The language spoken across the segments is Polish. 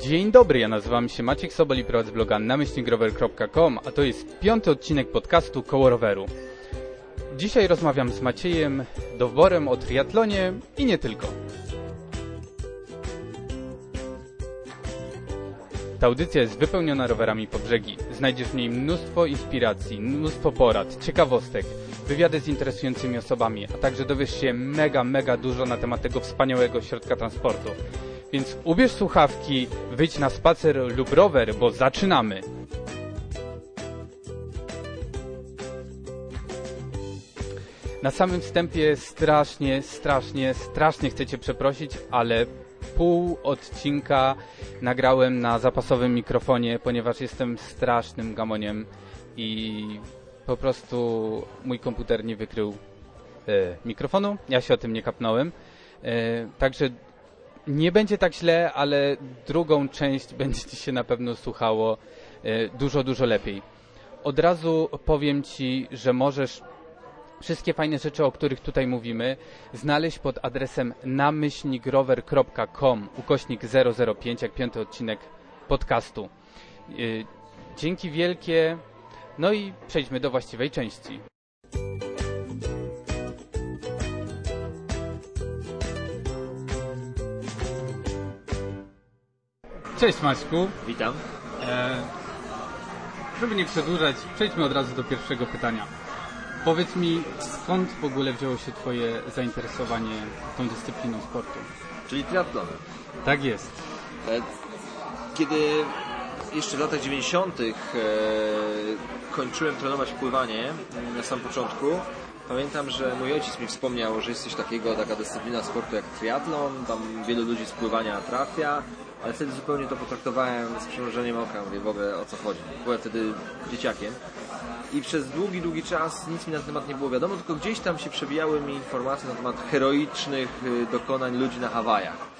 Dzień dobry, ja nazywam się Maciek Sobol i prowadzę bloga namyślnikrower.com, a to jest piąty odcinek podcastu Koło Roweru. Dzisiaj rozmawiam z Maciejem Doworem o triatlonie i nie tylko. Ta audycja jest wypełniona rowerami po brzegi. Znajdziesz w niej mnóstwo inspiracji, mnóstwo porad, ciekawostek, wywiady z interesującymi osobami, a także dowiesz się mega, mega dużo na temat tego wspaniałego środka transportu. Więc ubierz słuchawki, wyjdź na spacer lub rower, bo zaczynamy! Na samym wstępie strasznie, strasznie, strasznie chcę Cię przeprosić, ale pół odcinka nagrałem na zapasowym mikrofonie, ponieważ jestem strasznym gamoniem i po prostu mój komputer nie wykrył e, mikrofonu. Ja się o tym nie kapnąłem. E, także nie będzie tak źle, ale drugą część będzie Ci się na pewno słuchało e, dużo, dużo lepiej. Od razu powiem Ci, że możesz wszystkie fajne rzeczy, o których tutaj mówimy, znaleźć pod adresem namyślnikrower.com ukośnik 005, jak piąty odcinek podcastu. Yy, dzięki wielkie. No i przejdźmy do właściwej części. Cześć Maćku. Witam. E, żeby nie przedłużać, przejdźmy od razu do pierwszego pytania. Powiedz mi, skąd w ogóle wzięło się Twoje zainteresowanie tą dyscypliną sportu? Czyli triatlonem. Tak jest. E, kiedy jeszcze w latach 90. E, kończyłem trenować pływanie na samym początku, pamiętam, że mój ojciec mi wspomniał, że jest coś takiego, taka dyscyplina sportu jak triatlon, tam wielu ludzi z pływania trafia, ale wtedy zupełnie to potraktowałem z przymrużeniem oka, mówię w ogóle o co chodzi. Byłem wtedy dzieciakiem i przez długi, długi czas nic mi na ten temat nie było wiadomo, tylko gdzieś tam się przewijały mi informacje na temat heroicznych y, dokonań ludzi na Hawajach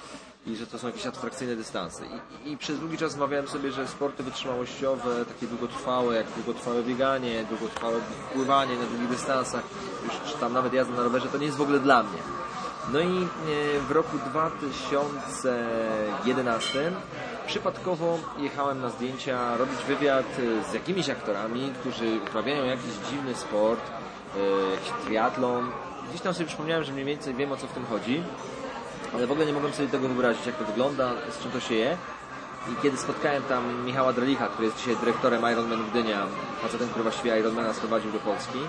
i że to są jakieś abstrakcyjne dystanse. I, I, przez długi czas zmawiałem sobie, że sporty wytrzymałościowe, takie długotrwałe, jak długotrwałe bieganie, długotrwałe pływanie na długich dystansach, już tam nawet jazda na rowerze, to nie jest w ogóle dla mnie. No i e, w roku 2011 przypadkowo jechałem na zdjęcia robić wywiad e, z jakimiś aktorami, którzy uprawiają jakiś dziwny sport, e, jakiś triatlon. Gdzieś tam sobie przypomniałem, że mniej więcej wiem o co w tym chodzi, ale w ogóle nie mogłem sobie tego wyobrazić, jak to wygląda, z czym to się je. I kiedy spotkałem tam Michała Drelicha, który jest dzisiaj dyrektorem Ironman Gdynia, facetem, który właściwie Ironmana sprowadził do Polski,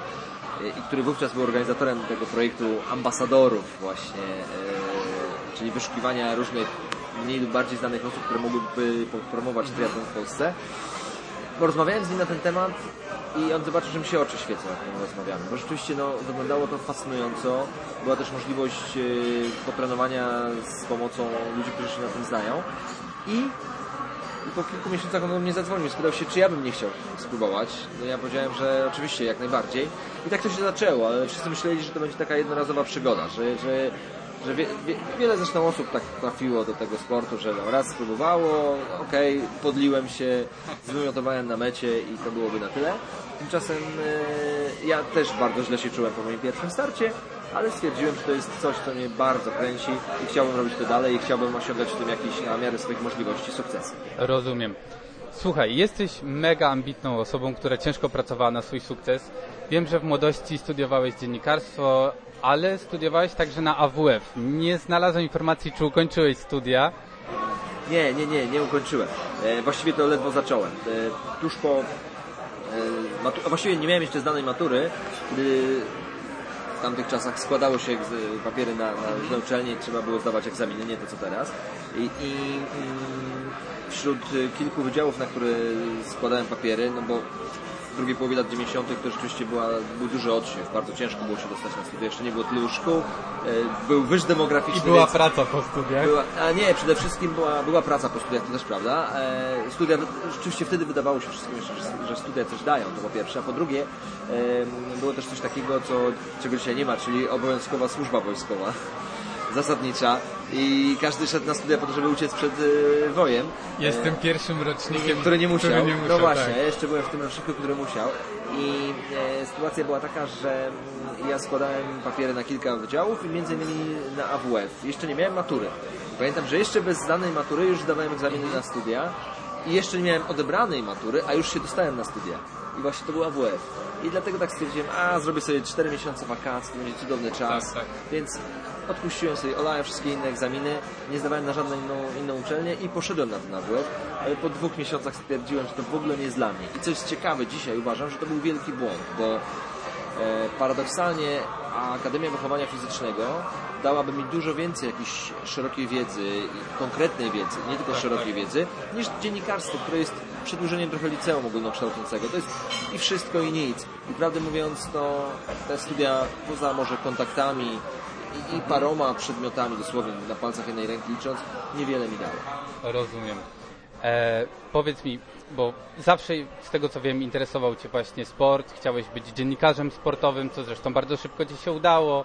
i który wówczas był organizatorem tego projektu ambasadorów właśnie, e, czyli wyszukiwania różnych mniej lub bardziej znanych osób, które mogłyby promować triatlon w Polsce. Porozmawiałem z nim na ten temat i on zobaczył, że mi się oczy świecą, jak o rozmawiamy. Bo rzeczywiście no, wyglądało to fascynująco. Była też możliwość e, potrenowania z pomocą ludzi, którzy się na tym znają. I po kilku miesiącach on mnie zadzwonił, spytał się, czy ja bym nie chciał spróbować. No ja powiedziałem, że oczywiście, jak najbardziej. I tak to się zaczęło, ale wszyscy myśleli, że to będzie taka jednorazowa przygoda, że, że, że wie, wie, wiele zresztą osób tak trafiło do tego sportu, że no, raz spróbowało, okej, okay, podliłem się, zwymiotowałem na mecie i to byłoby na tyle. Tymczasem e, ja też bardzo źle się czułem po moim pierwszym starcie, ale stwierdziłem, że to jest coś, co mnie bardzo kręci i chciałbym robić to dalej i chciałbym osiągać w tym jakieś na miarę swoich możliwości sukcesy. Rozumiem. Słuchaj, jesteś mega ambitną osobą, która ciężko pracowała na swój sukces. Wiem, że w młodości studiowałeś dziennikarstwo, ale studiowałeś także na AWF. Nie znalazłem informacji, czy ukończyłeś studia. Nie, nie, nie, nie ukończyłem. E, właściwie to ledwo zacząłem. E, tuż po... E, właściwie nie miałem jeszcze znanej matury, gdy w tamtych czasach składało się papiery na, na, uczelnię i trzeba było zdawać egzaminy, nie to co teraz. I, i mm, wśród kilku wydziałów, na które składałem papiery, no bo w drugiej połowie lat 90. to rzeczywiście była, był duży odsiew, bardzo ciężko było się dostać na studia, jeszcze nie było tylu szkół, e, był wyż demograficzny. I była więc... praca po studiach? Była, a nie, przede wszystkim była, była praca po studiach, to też prawda. E, studia, rzeczywiście wtedy wydawało się wszystkim, że, że studia coś dają, to po pierwsze, a po drugie było też coś takiego, co, czego dzisiaj nie ma, czyli obowiązkowa służba wojskowa zasadnicza i każdy szedł na studia po to, żeby uciec przed y, wojem. Jestem pierwszym rocznikiem, który nie musiał. Który nie musiał no właśnie, tak. ja jeszcze byłem w tym roczniku, który musiał. I e, sytuacja była taka, że mm, ja składałem papiery na kilka wydziałów i między innymi na AWF. Jeszcze nie miałem matury. Pamiętam, że jeszcze bez zdanej matury już zdawałem egzaminy na studia i jeszcze nie miałem odebranej matury, a już się dostałem na studia. I właśnie to był AWF. I dlatego tak stwierdziłem, a zrobię sobie 4 miesiące wakacji, to będzie cudowny czas. Tak, tak. Więc odpuściłem sobie, olałem wszystkie inne egzaminy, nie zdawałem na żadną inną, inną uczelnię i poszedłem na ten AWF, ale po dwóch miesiącach stwierdziłem, że to w ogóle nie jest dla mnie. I co jest ciekawe, dzisiaj uważam, że to był wielki błąd, bo e, paradoksalnie Akademia Wychowania Fizycznego dałaby mi dużo więcej jakiejś szerokiej wiedzy konkretnej wiedzy, nie tylko szerokiej wiedzy, niż dziennikarstwo, które jest przedłużeniem trochę liceum ogólnokształcącego. To jest i wszystko i nic. I prawdę mówiąc, to te studia poza może kontaktami i, i paroma przedmiotami, dosłownie na palcach jednej ręki licząc, niewiele mi dało. Rozumiem. E, powiedz mi, bo zawsze z tego co wiem interesował Cię właśnie sport, chciałeś być dziennikarzem sportowym, co zresztą bardzo szybko Ci się udało.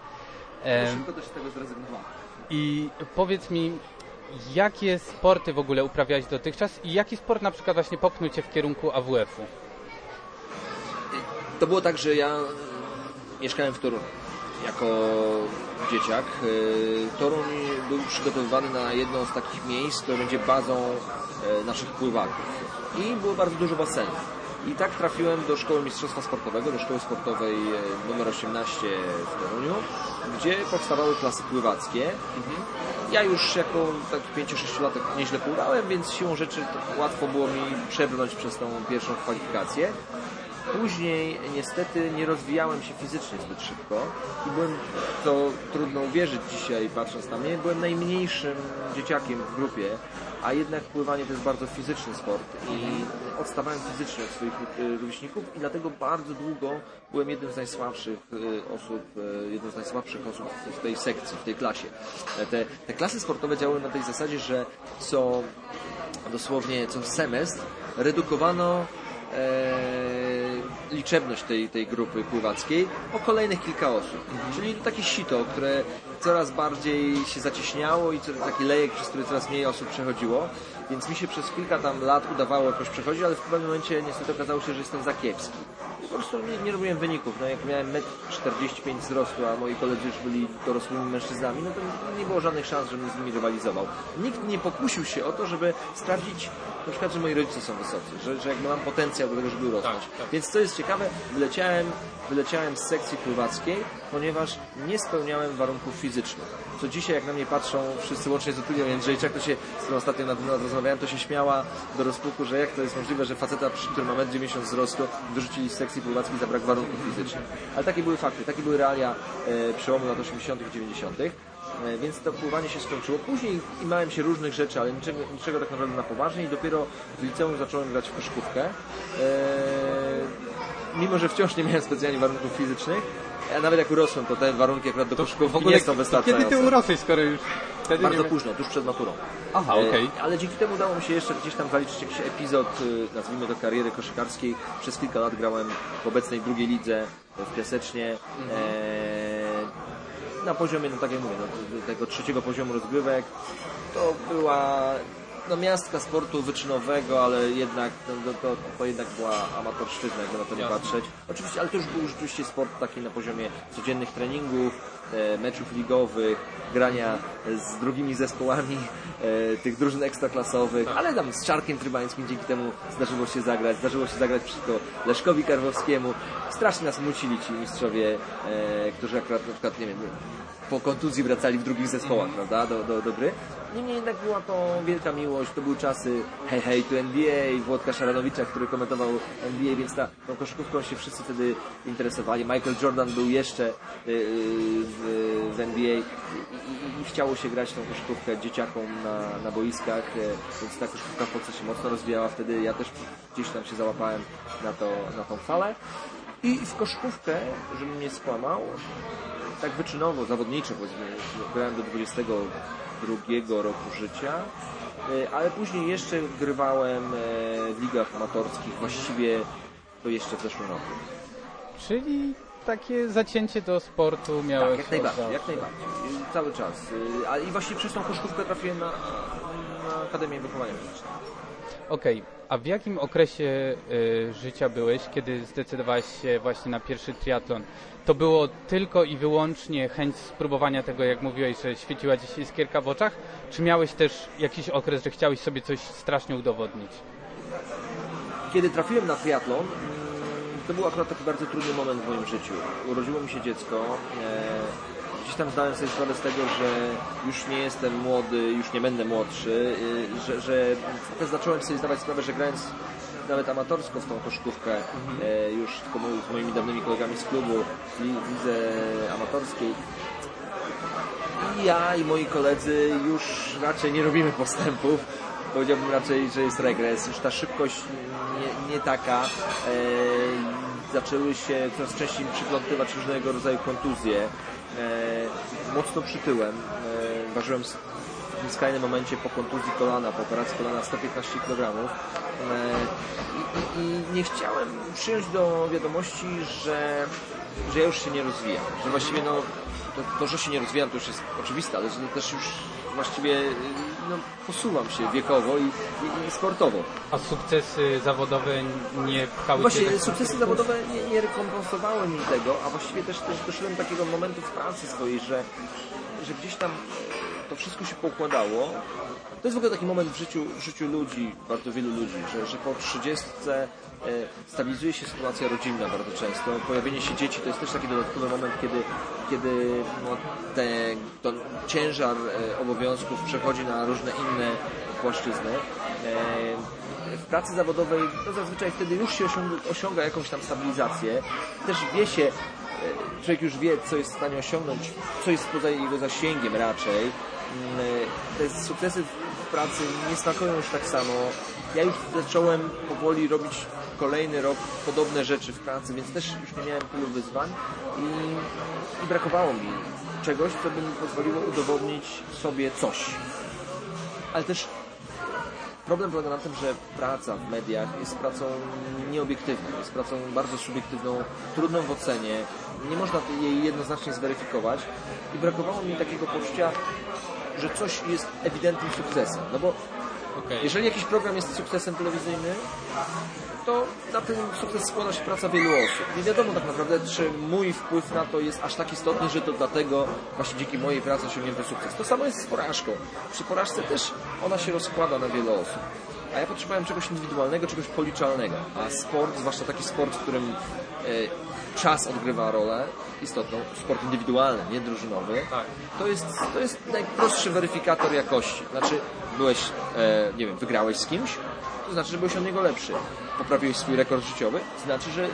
E, Szybko też z tego zrezygnowałem. I powiedz mi, jakie sporty w ogóle uprawiałeś dotychczas i jaki sport na przykład właśnie popchnął Cię w kierunku AWF-u? To było tak, że ja mieszkałem w Toruniu jako dzieciak. Y, Toruń był przygotowywany na jedno z takich miejsc, które będzie bazą e, naszych pływaków. I było bardzo dużo basenów. I tak trafiłem do Szkoły Mistrzostwa Sportowego, do Szkoły Sportowej e, numer 18 w Toruniu, gdzie powstawały klasy pływackie. Ja już jako taki 5-6 latek nieźle pływałem, więc siłą rzeczy łatwo było mi przebrnąć przez tą pierwszą kwalifikację. Później niestety nie rozwijałem się fizycznie zbyt szybko i byłem, to trudno uwierzyć dzisiaj patrząc na mnie, byłem najmniejszym dzieciakiem w grupie, a jednak pływanie to jest bardzo fizyczny sport i odstawałem fizycznie od swoich y, rówieśników i dlatego bardzo długo byłem jednym z najsłabszych y, osób, y, jedną z najsłabszych osób w tej sekcji, w tej klasie. Te, te klasy sportowe działały na tej zasadzie, że co dosłownie co semestr redukowano e, liczebność tej, tej grupy pływackiej o kolejnych kilka osób. Czyli takie sito, które coraz bardziej się zacieśniało i coraz- taki lejek, przez który coraz mniej osób przechodziło. Więc mi się przez kilka tam lat udawało jakoś przechodzić, ale w pewnym momencie niestety okazało się, że jestem za kiepski. I po prostu nie, nie robiłem wyników. No jak miałem 1,45 m wzrostu, a moi koledzy już byli dorosłymi mężczyznami, no to nie było żadnych szans, żebym z nimi rywalizował. Nikt nie pokusił się o to, żeby sprawdzić na przykład, że moi rodzice są wysocy, że, że jakby mam potencjał do tego, żeby rosnąć. tak. Więc co jest ciekawe, wyleciałem, wyleciałem z sekcji pływackiej, ponieważ nie spełniałem warunków fizycznych. Co dzisiaj, jak na mnie patrzą wszyscy łącznie z Otulią Jędrzejczak, to się, z którą ostatnio na temat rozmawiałem, to się śmiała do rozpuku, że jak to jest możliwe, że faceta, przy- który ma 1,90 m wzrostu, wyrzucili z sekcji pływackiej za brak warunków fizycznych. Ale takie były fakty, takie były realia e, przełomu lat 80 i 90 E, więc to pływanie się skończyło. Później imałem się różnych rzeczy, ale niczego, niczego tak naprawdę na poważnie i dopiero w liceum zacząłem grać w koszkówkę. E, mimo, że wciąż nie miałem specjalnie warunków fizycznych, a nawet jak urosłem, to te warunki akurat do koszkówki nie są wystarczające. kiedy Ty urosłeś, skoro już wtedy Bardzo nie... późno, tuż przed maturą. Aha, E, okej. Ale dzięki temu udało mi się jeszcze gdzieś tam zaliczyć jakiś epizod, y, nazwijmy to kariery koszykarskiej. Przez kilka lat grałem w obecnej drugiej lidze w Piasecznie. E, na poziomie, no tak jak mówię, no, tego trzeciego poziomu rozgrywek. To była no, miastka sportu wyczynowego, ale jednak no, to, to, jednak była amatorszczyzna, jakby na to nie Jasne. patrzeć. Oczywiście, ale to już był rzeczywiście sport taki na poziomie codziennych treningów, e, meczów ligowych, grania z drugimi zespołami e, tych drużyn ekstraklasowych, ale tam z Czarkiem Trybańskim dzięki temu zdarzyło się zagrać, zdarzyło się zagrać przeciwko Leszkowi Karwowskiemu. Strasznie nas mucili ci mistrzowie, e, którzy akurat na przykład, nie wiem, po kontuzji wracali w drugich zespołach, prawda, do, do, do gry. Niemniej jednak była to wielka miłość, to były czasy hej hej to NBA, Włodka Szaranowicza, który komentował NBA, więc ta, tą koszykówką się wszyscy wtedy interesowali. Michael Jordan był jeszcze yy, w, w NBA i, i, i chciało się grać tą koszykówkę dzieciakom na, na boiskach, yy, więc ta koszykówka w Polsce się mocno rozwijała wtedy. Ja też gdzieś tam się załapałem na, to, na tą falę. I w koszykówkę, żebym nie skłamał, tak wyczynowo, zawodniczo powiedzmy, grałem do 22 roku życia, e, ale później jeszcze grywałem e, w ligach amatorskich, właściwie to jeszcze w zeszłym roku. Czyli takie zacięcie do sportu miałeś? Tak, jak najbardziej, jak najbardziej. Cały czas. Y, A i właśnie przez tą koszkówkę trafiłem na, na Akademię Wychowania Fizycznego. Okej, a w jakim okresie y, życia byłeś, kiedy zdecydowałeś się właśnie na pierwszy triatlon? To było tylko i wyłącznie chęć spróbowania tego, jak mówiłeś, że świeciła ci się iskierka w oczach? Czy miałeś też jakiś okres, że chciałeś sobie coś strasznie udowodnić? Kiedy trafiłem na triatlon, to był akurat taki bardzo trudny moment w moim życiu. Urodziło mi się dziecko. e, Gdzieś tam zdałem sobie sprawę z tego, że już nie jestem młody, już nie będę młodszy, y, że, że też zacząłem sobie zdawać sprawę, że grając nawet amatorsko w tą koszkówkę, e, już z moimi dawnymi kolegami z klubu w lidze amatorskiej, i ja i moi koledzy już raczej nie robimy postępów. Powiedziałbym raczej, że jest regres. Już ta szybkość nie, nie taka. E, zaczęły się coraz częściej mi przyplątywać różnego rodzaju kontuzje. E, mocno przytyłem. E, ważyłem w tym skrajnym momencie po kontuzji kolana, po operacji kolana 115 kg. I, I nie chciałem przyjąć do wiadomości, że, że ja już się nie rozwijam. Że właściwie no, to, to, że się nie rozwijam, to już jest oczywiste, ale że też już właściwie no, posuwam się wiekowo i, i, i sportowo. A sukcesy zawodowe nie pchały cię... Właśnie tak- sukcesy zawodowe nie, nie rekompensowały mi tego, a właściwie też, też doszedłem do takiego momentu w pracy swojej, że, że gdzieś tam e, to wszystko się poukładało. To jest w ogóle taki moment w życiu, w życiu ludzi, bardzo wielu ludzi, że, że po 30 e, stabilizuje się sytuacja rodzinna bardzo często. Pojawienie się dzieci to jest też taki dodatkowy moment, kiedy, kiedy no, te, ciężar e, obowiązków przechodzi na różne inne płaszczyzny. E, w pracy zawodowej to zazwyczaj wtedy już się osiąga, osiąga jakąś tam stabilizację. Też wie się, e, człowiek już wie, co jest w stanie osiągnąć, co jest poza jego zasięgiem raczej. Mm, e, Te sukcesy w pracy nie smakują już tak samo. Ja już zacząłem powoli robić kolejny rok podobne rzeczy w pracy, więc też już nie miałem tylu wyzwań i, i brakowało mi czegoś, co by mi pozwoliło udowodnić sobie coś. Ale też Problem polega na tym, że praca w mediach jest pracą nieobiektywną, jest pracą bardzo subiektywną, trudną w ocenie, nie można jej jednoznacznie zweryfikować i brakowało mi takiego poczucia, że coś jest ewidentnym sukcesem. No bo Okej. jeżeli jakiś program jest sukcesem telewizyjnym, to na ten sukces składa się praca wielu osób. Nie wiadomo tak naprawdę, czy mój wpływ na to jest aż tak istotny, że to dlatego właśnie dzięki mojej pracy osiągnięto sukces. To samo jest z porażką. Przy porażce też ona się rozkłada na wiele osób. A ja potrzebowałem czegoś indywidualnego, czegoś policzalnego. A sport, zwłaszcza taki sport, w którym e, czas odgrywa rolę istotną, sport indywidualny, nie drużynowy, Tak. to jest, to jest najprostszy weryfikator jakości. Znaczy, byłeś, e, nie wiem, wygrałeś z kimś, to znaczy, że byłeś od niego lepszy. Poprawiłeś swój rekord życiowy, znaczy, że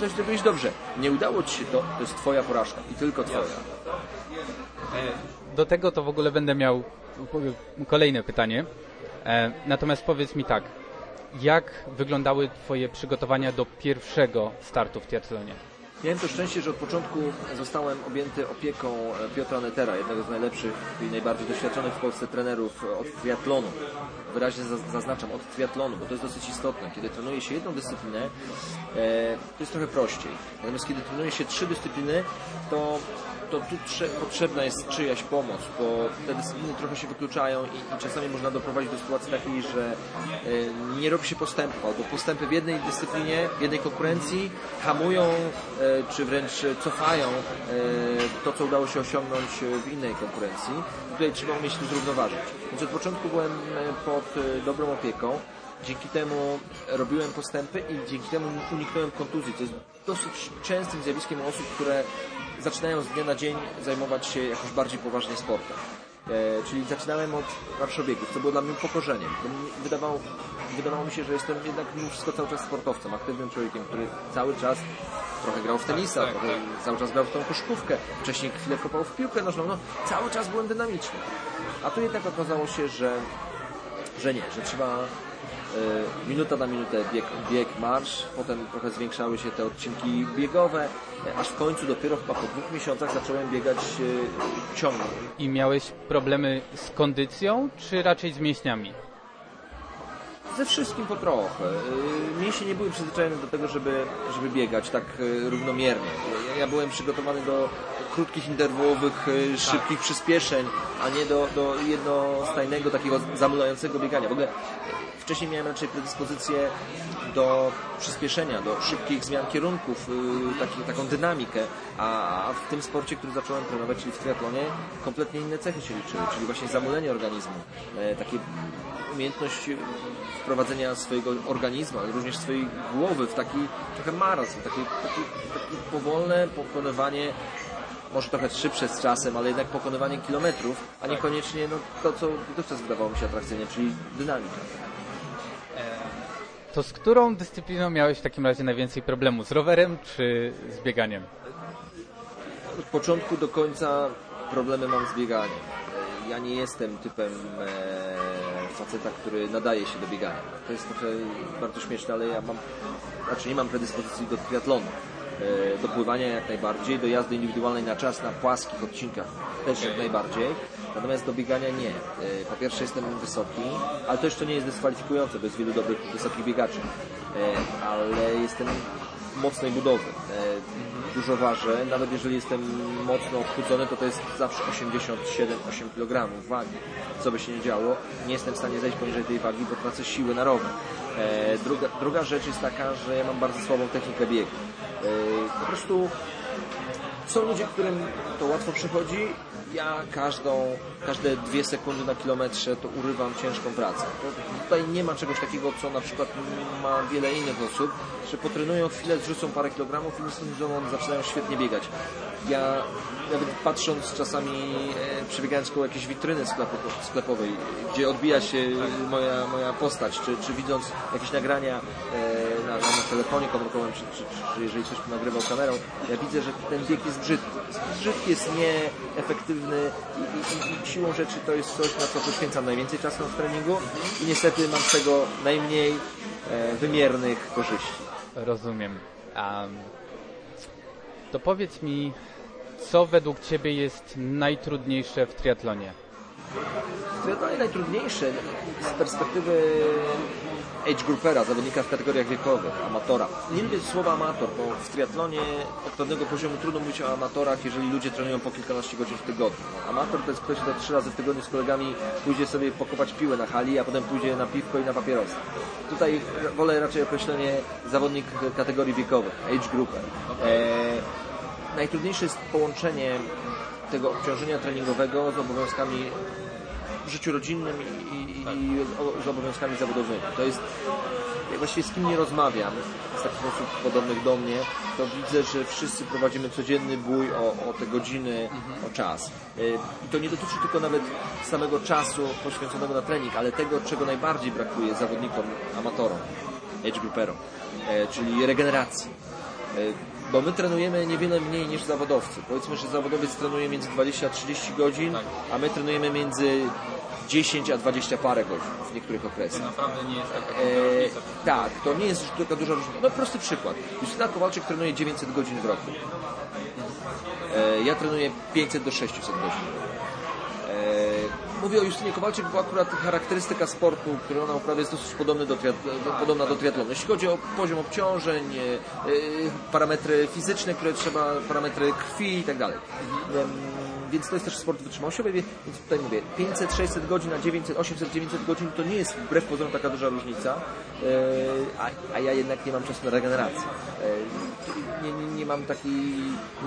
coś zrobiłeś dobrze. Nie udało Ci się to, to jest Twoja porażka i tylko Twoja. E, Do tego to w ogóle będę miał kolejne pytanie. E, Natomiast powiedz mi tak, jak wyglądały Twoje przygotowania do pierwszego startu w triathlonie? Miałem to szczęście, że od początku zostałem objęty opieką Piotra Netera, jednego z najlepszych i najbardziej doświadczonych w Polsce trenerów od triatlonu. Wyraźnie zaz- zaznaczam, od triatlonu, bo to jest dosyć istotne. Kiedy trenuje się jedną dyscyplinę, e, to jest trochę prościej. Natomiast kiedy trenuje się trzy dyscypliny, to to tu trze- potrzebna jest czyjaś pomoc, bo te dyscypliny trochę się wykluczają i, i czasami można doprowadzić do sytuacji takiej, że e, nie robi się postępów, albo postępy w jednej dyscyplinie, w jednej konkurencji hamują, e, czy wręcz cofają e, to, co udało się osiągnąć w innej konkurencji. Tutaj trzeba umieć to zrównoważyć. Więc od początku byłem pod dobrą opieką. Dzięki temu robiłem postępy i dzięki temu uniknąłem kontuzji, co jest dosyć częstym zjawiskiem osób, które zaczynają z dnia na dzień zajmować się jakoś bardziej poważnie sportem. E, czyli zaczynałem od marszobiegów, co było dla mnie mi- Wydawało, wydawało mi się, że jestem jednak mimo wszystko cały czas sportowcem, aktywnym człowiekiem, który cały czas trochę grał w tenisa, tak, trochę, cały czas grał w tą koszkówkę, wcześniej chwilę kopał w piłkę nożną, no cały czas byłem dynamiczny. A tu jednak okazało się, że, że nie, że trzeba minuta na minutę bieg, bieg, marsz, potem trochę zwiększały się te odcinki biegowe, e, aż w końcu dopiero chyba po dwóch miesiącach zacząłem biegać e, ciągiem. I miałeś problemy z kondycją, czy raczej z mięśniami? Ze wszystkim po trochę. Mięśnie nie były przyzwyczajone do tego, żeby, żeby biegać tak równomiernie. Ja, byłem przygotowany do krótkich interwołowych, szybkich przyspieszeń, a nie do, do jednostajnego, takiego zamulającego biegania. W ogóle wcześniej miałem raczej predyspozycję do przyspieszenia, do szybkich zmian kierunków, yy, taki, taką dynamikę, a, w tym sporcie, który zacząłem trenować, czyli w triatlonie, kompletnie inne cechy się liczyły, czyli właśnie zamulenie organizmu, e, takie umiejętność wprowadzenia swojego organizmu, ale również swojej głowy w taki trochę marazm, takie, takie, takie powolne pokonywanie może trochę szybsze z czasem, ale jednak pokonywanie kilometrów, a niekoniecznie no, to, co dotychczas wydawało mi się atrakcyjne, czyli dynamika. To z którą dyscypliną miałeś w takim razie najwięcej problemu? Z rowerem czy z bieganiem? Od początku do końca problemy mam z bieganiem. Ja nie jestem typem e, faceta, który nadaje się do biegania. To jest trochę bardzo śmieszne, ale ja mam, znaczy nie mam predyspozycji do triatlonu. E, do pływania jak najbardziej, do jazdy indywidualnej na czas, na płaskich odcinkach też jak najbardziej. Natomiast do biegania nie. E, po pierwsze jestem wysoki, ale to jeszcze nie jest dyskwalifikujące, bo jest wielu dobrych, wysokich biegaczy. E, ale jestem mocnej budowy. Dużo ważę, nawet jeżeli jestem mocno odchudzony, to to jest zawsze 87-8 kg wagi. Co by się nie działo, nie jestem w stanie zejść poniżej tej wagi, bo tracę siły na rower. Druga, druga rzecz jest taka, że ja mam bardzo słabą technikę biegu. Po prostu są ludzie, którym to łatwo przychodzi. Ja każdą, każde dwie sekundy na kilometrze to urywam ciężką pracę. To tutaj nie ma czegoś takiego, co na przykład ma wiele innych osób, że potrenują chwilę, zrzucą parę kilogramów i następnym zaczynają świetnie biegać. Ja nawet patrząc czasami, e, przebiegając koło jakiejś witryny sklepowej, gdzie odbija się moja, moja postać, czy, czy widząc jakieś nagrania e, na, na telefonie komórkowym, czy, czy, czy jeżeli ktoś nagrywał kamerą, ja widzę, że ten bieg jest brzydki. Brzydki jest nieefektywny i, i, i siłą rzeczy to jest coś, na co poświęcam najwięcej czasu w treningu i niestety mam z tego najmniej e, wymiernych korzyści. Rozumiem. Um, to powiedz mi, co według Ciebie jest najtrudniejsze w triatlonie? Triatlonie najtrudniejsze z perspektywy age groupera, zawodnika w kategoriach wiekowych, amatora. Nie lubię słowa amator, bo w triatlonie od pewnego poziomu trudno mówić o amatorach, jeżeli ludzie trenują po kilkanaście godzin w tygodniu. Amator to jest ktoś, kto trzy razy w tygodniu z kolegami pójdzie sobie pokopać piłę na hali, a potem pójdzie na piwko i na papierosa. Tutaj wolę raczej określenie zawodnik kategorii wiekowych, age grouper. Eee, najtrudniejsze jest połączenie tego obciążenia treningowego z obowiązkami w życiu rodzinnym i, i, i z obowiązkami zawodowymi. To jest, jak właściwie z kim nie rozmawiam, z takich osób podobnych do mnie, to widzę, że wszyscy prowadzimy codzienny bój o, o te godziny, mhm. o czas. Y, I to nie dotyczy tylko nawet samego czasu poświęconego na trening, ale tego, czego najbardziej brakuje zawodnikom, amatorom, age grouperom, e, czyli regeneracji e, bo my trenujemy niewiele mniej niż zawodowcy. Powiedzmy, że zawodowiec trenuje między 20 a 30 godzin, tak. a my trenujemy między 10 a 20 parę godzin w niektórych okresach. To naprawdę nie jest taka różnica. E, tak, to nie jest taka duża różnica. No prosty przykład. Justyna Kowalczyk trenuje 900 godzin w roku. E, ja trenuję 500 do 600 godzin. E, mówię o Justynie Kowalczyk, bo akurat charakterystyka sportu, który ona uprawia jest dosyć podobny do podobna do triatlonu. Jeśli chodzi o poziom obciążeń, e, parametry fizyczne, które trzeba, parametry krwi i tak dalej. Więc to jest też sport wytrzymałościowy, więc tutaj mówię, 500, 600 godzin na 900, 800, 900 godzin to nie jest wbrew pozorom taka duża różnica, e, a, a ja jednak nie mam czasu na regenerację. E, nie, nie, nie mam takiej,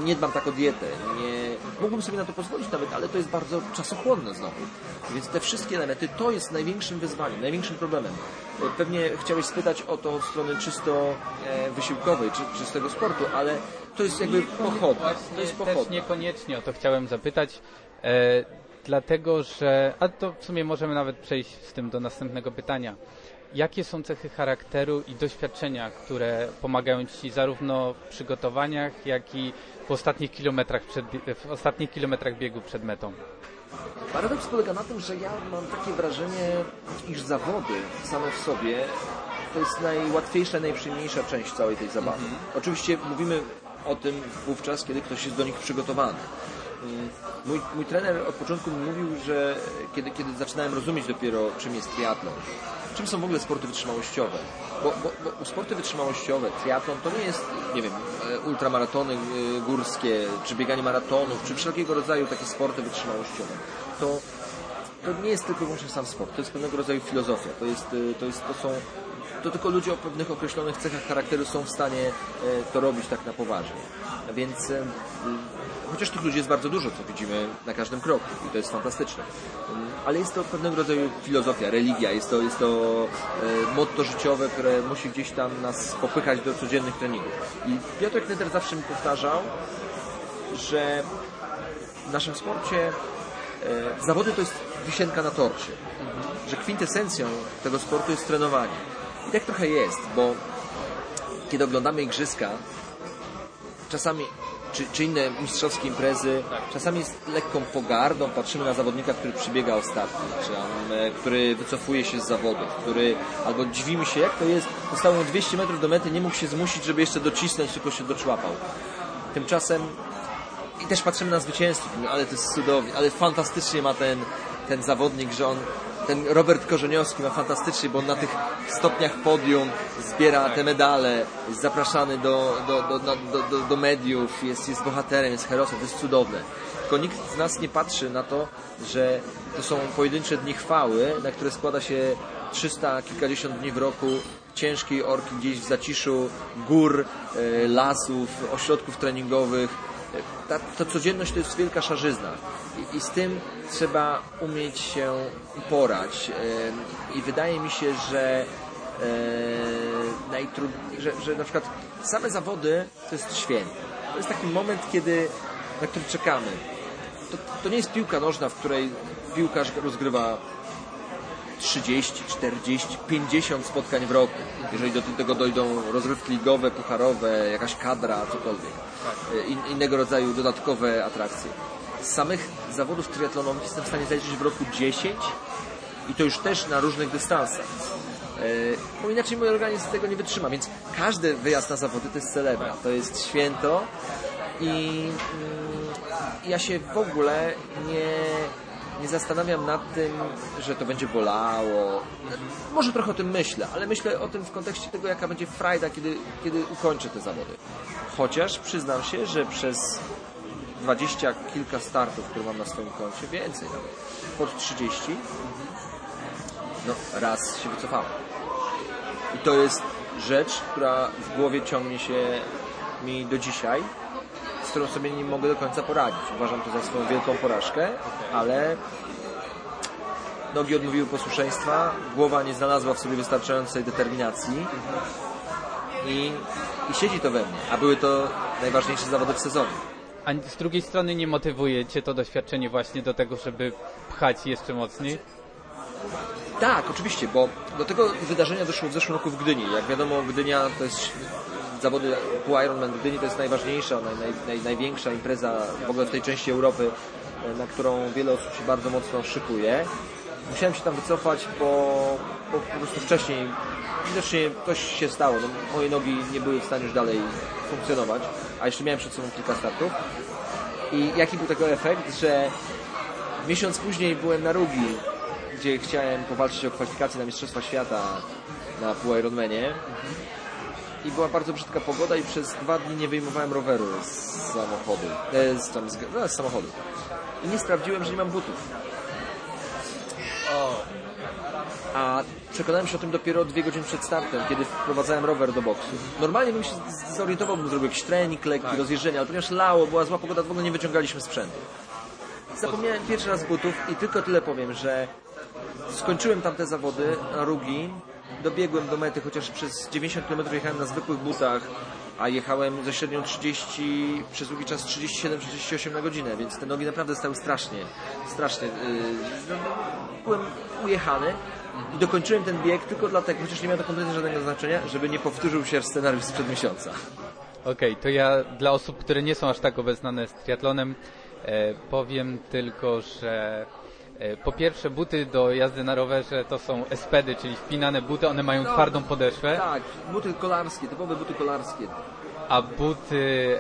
nie dbam tak o dietę, nie, mógłbym sobie na to pozwolić nawet, ale to jest bardzo czasochłonne znowu. Więc te wszystkie elementy, to jest największym wyzwaniem, największym problemem. E, pewnie chciałeś spytać o to od strony czysto wysiłkowej, czy czystego sportu, ale to jest jakby pochodne. To jest pochodne. Też niekoniecznie o to chciałem zapytać, e, dlatego że, a to w sumie możemy nawet przejść z tym do następnego pytania. Jakie są cechy charakteru i doświadczenia, które pomagają Ci zarówno w przygotowaniach, jak i w ostatnich kilometrach, przed, w ostatnich kilometrach biegu przed metą? Paradoks polega na tym, że ja mam takie wrażenie, iż zawody same w sobie to jest najłatwiejsza, najprzyjemniejsza część całej tej zabawy. Mhm. Oczywiście mówimy o tym wówczas, kiedy ktoś jest do nich przygotowany. mm, mój, mój trener od początku mi mówił, że kiedy, kiedy zaczynałem rozumieć dopiero czym jest triatlon, czym są w ogóle sporty wytrzymałościowe, bo, bo, bo sporty wytrzymałościowe, triatlon to nie jest, nie wiem, e, ultramaratony e, górskie, czy bieganie maratonów, czy wszelkiego rodzaju takie sporty wytrzymałościowe. To to nie jest tylko wyłącznie sam sport, to jest pewnego rodzaju filozofia, to, jest, e, to, jest, to są to tylko ludzie o pewnych określonych cechach charakteru są w stanie to robić tak na poważnie. Więc chociaż tych ludzi jest bardzo dużo, co widzimy na każdym kroku i to jest fantastyczne. Ale jest to pewnego rodzaju filozofia, religia, jest to, jest to e, motto życiowe, które musi gdzieś tam nas popychać do codziennych treningów. I Piotrek Neder zawsze mi powtarzał, że w naszym sporcie zawody to jest wisienka na torcie. Że kwintesencją tego sportu jest trenowanie. I tak trochę jest, bo kiedy oglądamy igrzyska, czasami czy, czy inne mistrzowskie imprezy, czasami jest lekką pogardą, patrzymy na zawodnika, który przybiega ostatni, czy tam, e, który wycofuje się z zawodu, który, albo dziwimy się, jak to jest, zostało mu 200 metrów do mety, nie mógł się zmusić, żeby jeszcze docisnąć, tylko się doczłapał. Tymczasem i też patrzymy na zwycięstwo, ale to jest cudownie, ale fantastycznie ma ten, ten zawodnik, że on ten Robert Korzeniowski ma fantastycznie, bo on na tych stopniach podium zbiera te medale, jest zapraszany do, do, do, do, do, mediów, jest, jest bohaterem, jest herosem, to jest cudowne. Tylko nikt z nas nie patrzy na to, że to są pojedyncze dni chwały, na które składa się 300 kilkadziesiąt dni w roku ciężkiej orki gdzieś w zaciszu gór, e, lasów, ośrodków treningowych, ta, ta codzienność to jest wielka szarzyzna I, i z tym trzeba umieć się porać i wydaje mi się, że najtrud... że, że na przykład same zawody to jest święto. To jest taki moment, kiedy, na który czekamy. To, to nie jest piłka nożna, w której piłkarz rozgrywa 30, 40, 50 spotkań w roku. Jeżeli do tego dojdą rozgrywki ligowe, pucharowe, jakaś kadra, cokolwiek. In, innego rodzaju dodatkowe atrakcje. Z samych zawodów triatlonowych jestem w stanie zaliczyć w roku 10 i to już też na różnych dystansach. E, bo inaczej mój organizm tego nie wytrzyma, więc każdy wyjazd na zawody to jest celebra, to jest święto i mm, ja się w ogóle nie nie zastanawiam nad tym, że to będzie bolało. Może trochę o tym myślę, ale myślę o tym w kontekście tego, jaka będzie frajda, kiedy, kiedy ukończę te zawody. Chociaż przyznam się, że przez dwadzieścia kilka startów, które mam na swoim koncie, więcej nawet, pod 30, no raz się wycofałem. I to jest rzecz, która w głowie ciągnie się mi do dzisiaj z którą sobie nie mogę do końca poradzić. Uważam to za swoją wielką porażkę, ale nogi odmówiły posłuszeństwa, głowa nie znalazła w sobie wystarczającej determinacji i, i siedzi to we mnie, a były to najważniejsze zawody w sezonie. A z drugiej strony nie motywuje Cię to doświadczenie właśnie do tego, żeby pchać jeszcze mocniej? Tak, oczywiście, bo do tego wydarzenia doszło w zeszłym roku w Gdyni. Jak wiadomo, Gdynia to jest zawody pół Ironman Gdyni to jest najważniejsza, naj, naj, naj, największa impreza w ogóle w tej części Europy, e, na którą wiele osób się bardzo mocno szykuje. Musiałem się tam wycofać, bo, bo po prostu wcześniej widocznie coś się stało. No, moje nogi nie były w stanie już dalej funkcjonować, a jeszcze miałem przed sobą kilka startów. I jaki był tego efekt, że miesiąc później byłem na Rugi, gdzie chciałem powalczyć o kwalifikacje na Mistrzostwa Świata na pół Ironmanie i była bardzo brzydka pogoda i przez dwa dni nie wyjmowałem roweru z samochodu, e, z, tam, z, no, z samochodu. I nie sprawdziłem, że nie mam butów. A przekonałem się o tym dopiero dwie godziny przed startem, kiedy wprowadzałem rower do boksu. Normalnie bym się zorientował, bym zrobił jakiś trening lekki, tak. rozjeżdżenia, ale ponieważ lało, była zła pogoda, w ogóle nie wyciągaliśmy sprzętu. Zapomniałem pierwszy raz butów i tylko tyle powiem, że skończyłem tamte zawody na Rugi dobiegłem do mety, chociaż przez 90 km jechałem na zwykłych butach, a jechałem ze średnią 30, przez długi czas 37-38 na godzinę, więc te nogi naprawdę stały strasznie, strasznie. Yy, byłem ujechany i dokończyłem ten bieg tylko dlatego, chociaż nie miał to kompletnie żadnego znaczenia, żeby nie powtórzył się scenariusz sprzed miesiąca. Okej, okay, to ja dla osób, które nie są aż tak obeznane z triatlonem, e, powiem tylko, że E, po pierwsze, buty do jazdy na rowerze to są espedy, czyli wpinane buty, one mają no, twardą podeszwę. Tak, buty kolarskie, typowe buty kolarskie. A buty,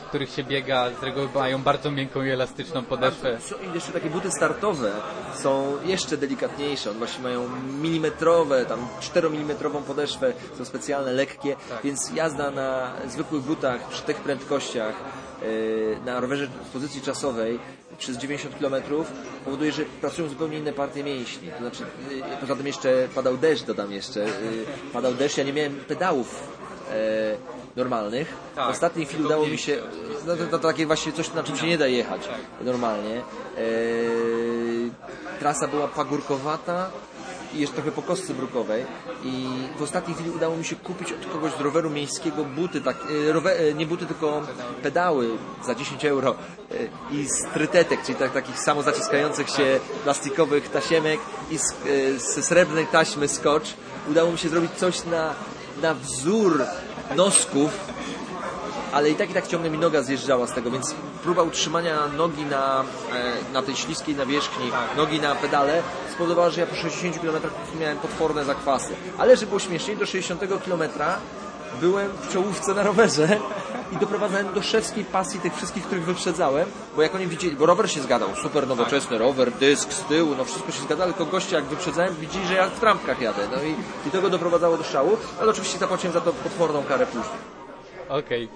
w których się biega, z reguły mają bardzo miękką i elastyczną podeszwę. Są jeszcze takie buty startowe są jeszcze delikatniejsze, one właśnie mają milimetrowe, tam 4 mm podeszwę, są specjalne, lekkie, więc jazda na zwykłych butach przy tych prędkościach yy, na rowerze w pozycji czasowej przez 90 km powoduje, że pracują zupełnie inne partie mięśni. To znaczy, yy, poza tym jeszcze padał deszcz, dodam jeszcze, yy, padał deszcz, ja nie miałem pedałów e, normalnych. Tak, w ostatniej chwili udało mi się, no to, to takie właśnie coś, na czym się nie da jechać normalnie. E, trasa była pagórkowata i jeszcze trochę po kostce brukowej i w ostatniej chwili udało mi się kupić od kogoś z roweru miejskiego buty, tak, e, e, nie buty, tylko pedały za 10 euro e, i z trytetek, czyli tak, takich samo zaciskających się plastikowych tasiemek i z, z srebrnej taśmy skocz. Udało mi się zrobić coś na, na wzór nosków, ale i tak i tak ciągle mi noga zjeżdżała z tego, więc próba utrzymania nogi na, e, na tej śliskiej nawierzchni, nogi na pedale spowodowała, że ja po 60 km miałem potworne zakwasy. Ale żeby było śmieszniej, do 60 km byłem w czołówce na rowerze i doprowadzałem do szewskiej pasji tych wszystkich, których wyprzedzałem, bo jak oni widzieli, bo rower się zgadał, super nowoczesny rower, dysk z tyłu, no wszystko się zgadzało, tylko goście jak wyprzedzałem, widzieli, że ja w trampkach jadę, no i, i tego doprowadzało do szału, ale oczywiście zapłaciłem za to potworną karę później. Okej.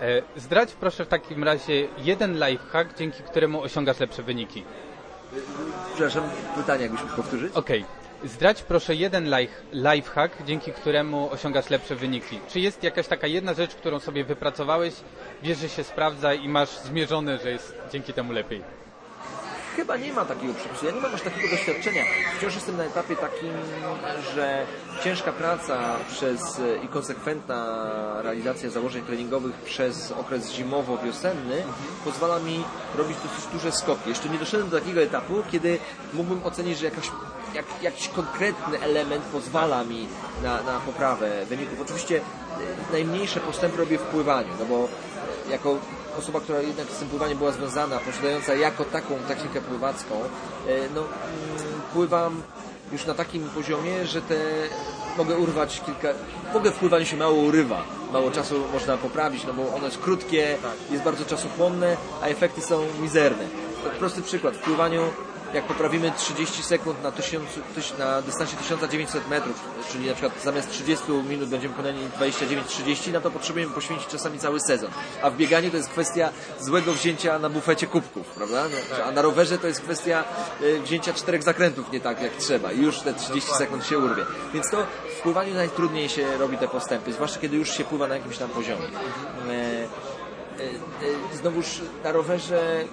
E, Zdradź proszę w takim razie jeden lifehack, dzięki któremu osiągasz lepsze wyniki. Przepraszam, pytanie jakbyś mógł powtórzyć? Okej. Zdradź proszę jeden life, lifehack, dzięki któremu osiągasz lepsze wyniki. Czy jest jakaś taka jedna rzecz, którą sobie wypracowałeś, wiesz, że się sprawdza i masz zmierzone, że jest dzięki temu lepiej? Chyba nie ma takiego przepisu. Ja nie mam aż takiego doświadczenia. Wciąż jestem na etapie takim, że ciężka praca przez i konsekwentna realizacja założeń treningowych przez okres zimowo-wiosenny pozwala mi robić dosyć duże skoki. Jeszcze nie doszedłem do takiego etapu, kiedy mógłbym ocenić, że jakaś, jak, jakiś konkretny element pozwala mi na, na poprawę wyników. Oczywiście e, najmniejsze postępy robię w pływaniu, no bo e, jako osoba, która jednak z tym pływaniem była związana, posiadająca jako taką technikę pływacką, e, no mm, pływam już na takim poziomie, że te mogę urwać kilka, mogę w pływaniu się mało urywa, mało czasu można poprawić, no bo ono jest krótkie, jest bardzo czasochłonne, a efekty są mizerne. Prosty przykład, w pływaniu jak poprawimy 30 sekund na, 1000, tyś- na dystansie 1900 metrów, czyli na przykład zamiast 30 minut będziemy konani 29-30, na to potrzebujemy poświęcić czasami cały sezon. A w bieganiu to jest kwestia złego wzięcia na bufecie kubków, prawda? No, A na rowerze to jest kwestia e, wzięcia czterech zakrętów nie tak jak trzeba i już te 30 sekund się urwie. Więc to w pływaniu najtrudniej się robi te postępy, zwłaszcza kiedy już się pływa na jakimś tam poziomie. E, e, e, Znowuż na rowerze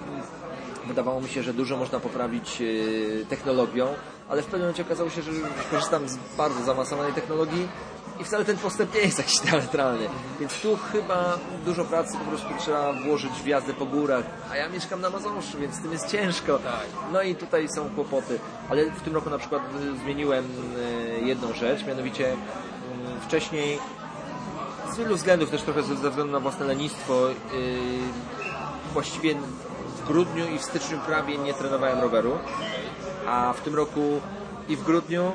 wydawało mi się, że dużo można poprawić e, technologią, ale w pewnym momencie okazało się, że korzystam z bardzo zaawansowanej technologii i wcale ten postęp nie jest jakiś teatralny. Więc tu chyba dużo pracy po prostu trzeba włożyć w jazdę po górach, a ja mieszkam na Mazowszu, więc z tym jest ciężko. No i tutaj są kłopoty. Ale w tym roku na przykład e, zmieniłem e, jedną rzecz, mianowicie mm, wcześniej z wielu względów, też trochę ze względu na własne lenistwo, właściwie grudniu i w styczniu prawie nie trenowałem roweru, a w tym roku i w grudniu,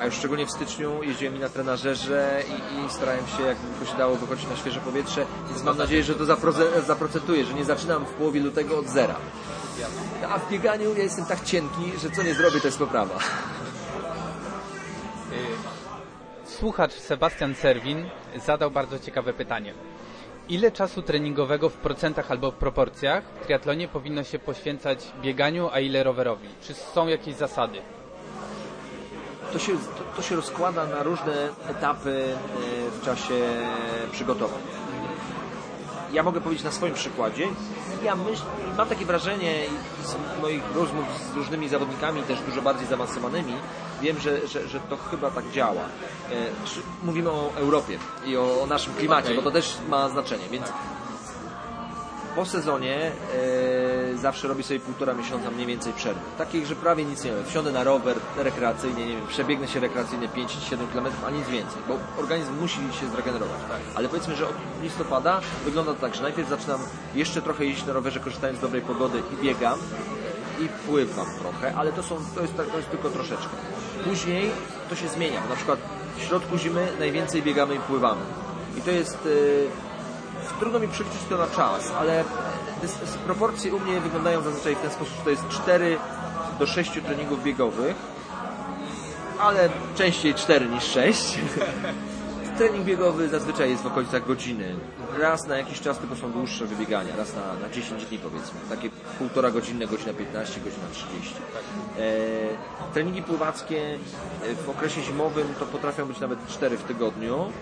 a już szczególnie w styczniu jeździłem i na trenażerze i, i starałem się, jak tylko się dało, wychodzić na świeże powietrze, więc mam nadzieję, że to zaproce- zaprocentuję, że nie zaczynam w połowie lutego od zera. A w bieganiu ja jestem tak cienki, że co nie zrobię, to jest poprawa. Słuchacz Sebastian Serwin zadał bardzo ciekawe pytanie. Ile czasu treningowego w procentach albo w proporcjach w triatlonie powinno się poświęcać bieganiu, a ile rowerowi? Czy są jakieś zasady? to się, to, to się rozkłada na różne etapy e, w czasie przygotowań. Ja mogę powiedzieć na swoim przykładzie. Ja myśl, mam takie wrażenie z moich rozmów z różnymi zawodnikami, też dużo bardziej zaawansowanymi, wiem, że, że, że to chyba tak działa. E, Mówimy o Europie i o, o naszym klimacie, Okej. bo to też ma znaczenie. Więc po sezonie e, zawsze robię sobie półtora miesiąca mniej więcej przerwy. Takiej, że prawie nic nie robię. Wsiądę na rower rekreacyjnie, nie wiem, przebiegnę się rekreacyjnie 5-7 km, a nic więcej, bo organizm musi się zregenerować. Ale powiedzmy, że od listopada wygląda to tak, że najpierw zaczynam jeszcze trochę jeździć na rowerze, korzystając z dobrej pogody i biegam i pływam trochę, ale to, są, to, jest, tak- to jest tylko troszeczkę. Później to się zmienia, na przykład w środku zimy najwięcej biegamy i pływamy. I to jest... e, trudno mi przeliczyć to na czas, ale proporcje u mnie wyglądają zazwyczaj w ten sposób, że to jest 4 do 6 treningów biegowych, ale częściej 4 niż 6. Trening biegowy zazwyczaj jest w okolicach godziny. Raz na jakiś czas tylko są dłuższe wybiegania, raz na, na 10 dni powiedzmy. Takie półtora godzinne, godzina 15, godzina 30. E, treningi pływackie e, w okresie zimowym to potrafią być nawet 4 w tygodniu.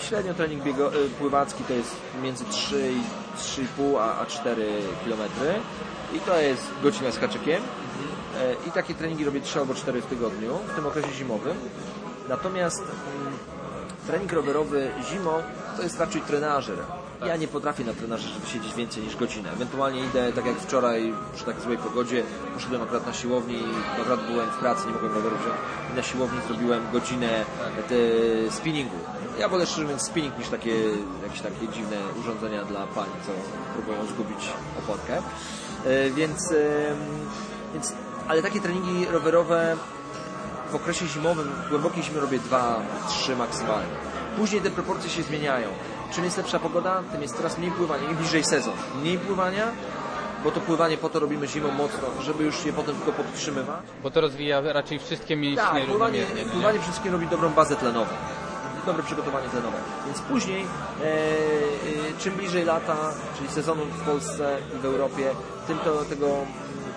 Średnio trening biego, e, pływacki to jest między 3 i 3,5 a, a 4 km. I to jest godzina z haczykiem. E, I takie treningi robię 3 albo 4 w tygodniu w tym okresie zimowym. Natomiast mm, trening rowerowy zimą to jest raczej trenażer. Ja nie potrafię na trenażerze siedzieć więcej niż godzinę. Ewentualnie idę, tak jak wczoraj, przy tak złej pogodzie, poszedłem akurat na siłowni akurat byłem w pracy, nie mogłem roweru wziąć. I na siłowni zrobiłem godzinę te, spinningu. Ja wolę szczerze mówiąc spinning niż takie jakieś takie dziwne urządzenia dla pań, co próbują zgubić oporkę. E, Więc, więc, ale takie treningi rowerowe w okresie zimowym, głębokiej zimy robię 2-3 maksymalnie. Później te proporcje się zmieniają. Czym jest lepsza pogoda, tym jest coraz mniej pływania, im bliżej sezon. Mniej pływania, bo to pływanie po to robimy zimą mocno, żeby już je potem tylko podtrzymywać. Bo to rozwija raczej wszystkie mięśnie Tak, pływanie, pływanie przede wszystkim robi dobrą bazę tlenową. Dobre przygotowanie tlenowe. Więc później, e, e, czym bliżej lata, czyli sezonu w Polsce i w Europie, tym to tego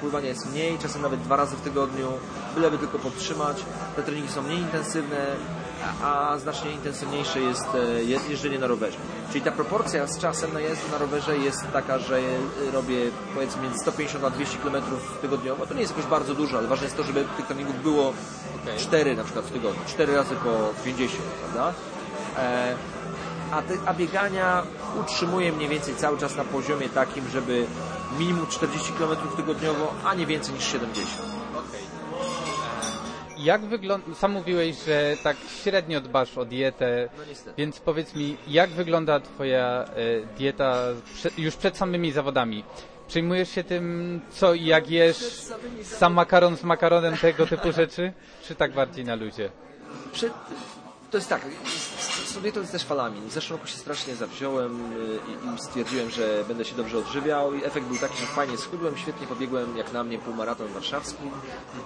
pływania jest mniej, czasem nawet dwa razy w tygodniu, byleby tylko podtrzymać. Te treningi są mniej intensywne, a, znacznie intensywniejsze jest e, je- jeżdżenie na rowerze. Czyli ta proporcja z czasem na jazdę na rowerze jest taka, że robię powiedzmy między 150 a 200 km tygodniowo. To nie jest jakoś bardzo dużo, ale ważne jest to, żeby tych treningów było Okej. 4 na przykład w tygodniu, 4 razy po 50, prawda? E, a, te, a biegania utrzymuje mniej więcej cały czas na poziomie takim, żeby minimum 40 km tygodniowo, a nie więcej niż 70. Jak wygląda, sam mówiłeś, że tak średnio dbasz o dietę, No niestety. więc powiedz mi, jak wygląda Twoja e, dieta prze, już przed samymi zawodami? Przejmujesz się tym, co i jak jesz, sam makaron z makaronem, tego typu rzeczy? Czy tak bardziej na luzie? Przed, to jest tak, z- sobie to jest też falami. W zeszłym roku się strasznie zawziąłem y, i, i stwierdziłem, że będę się dobrze odżywiał i efekt był taki, że fajnie schudłem, świetnie pobiegłem jak na mnie półmaraton warszawski,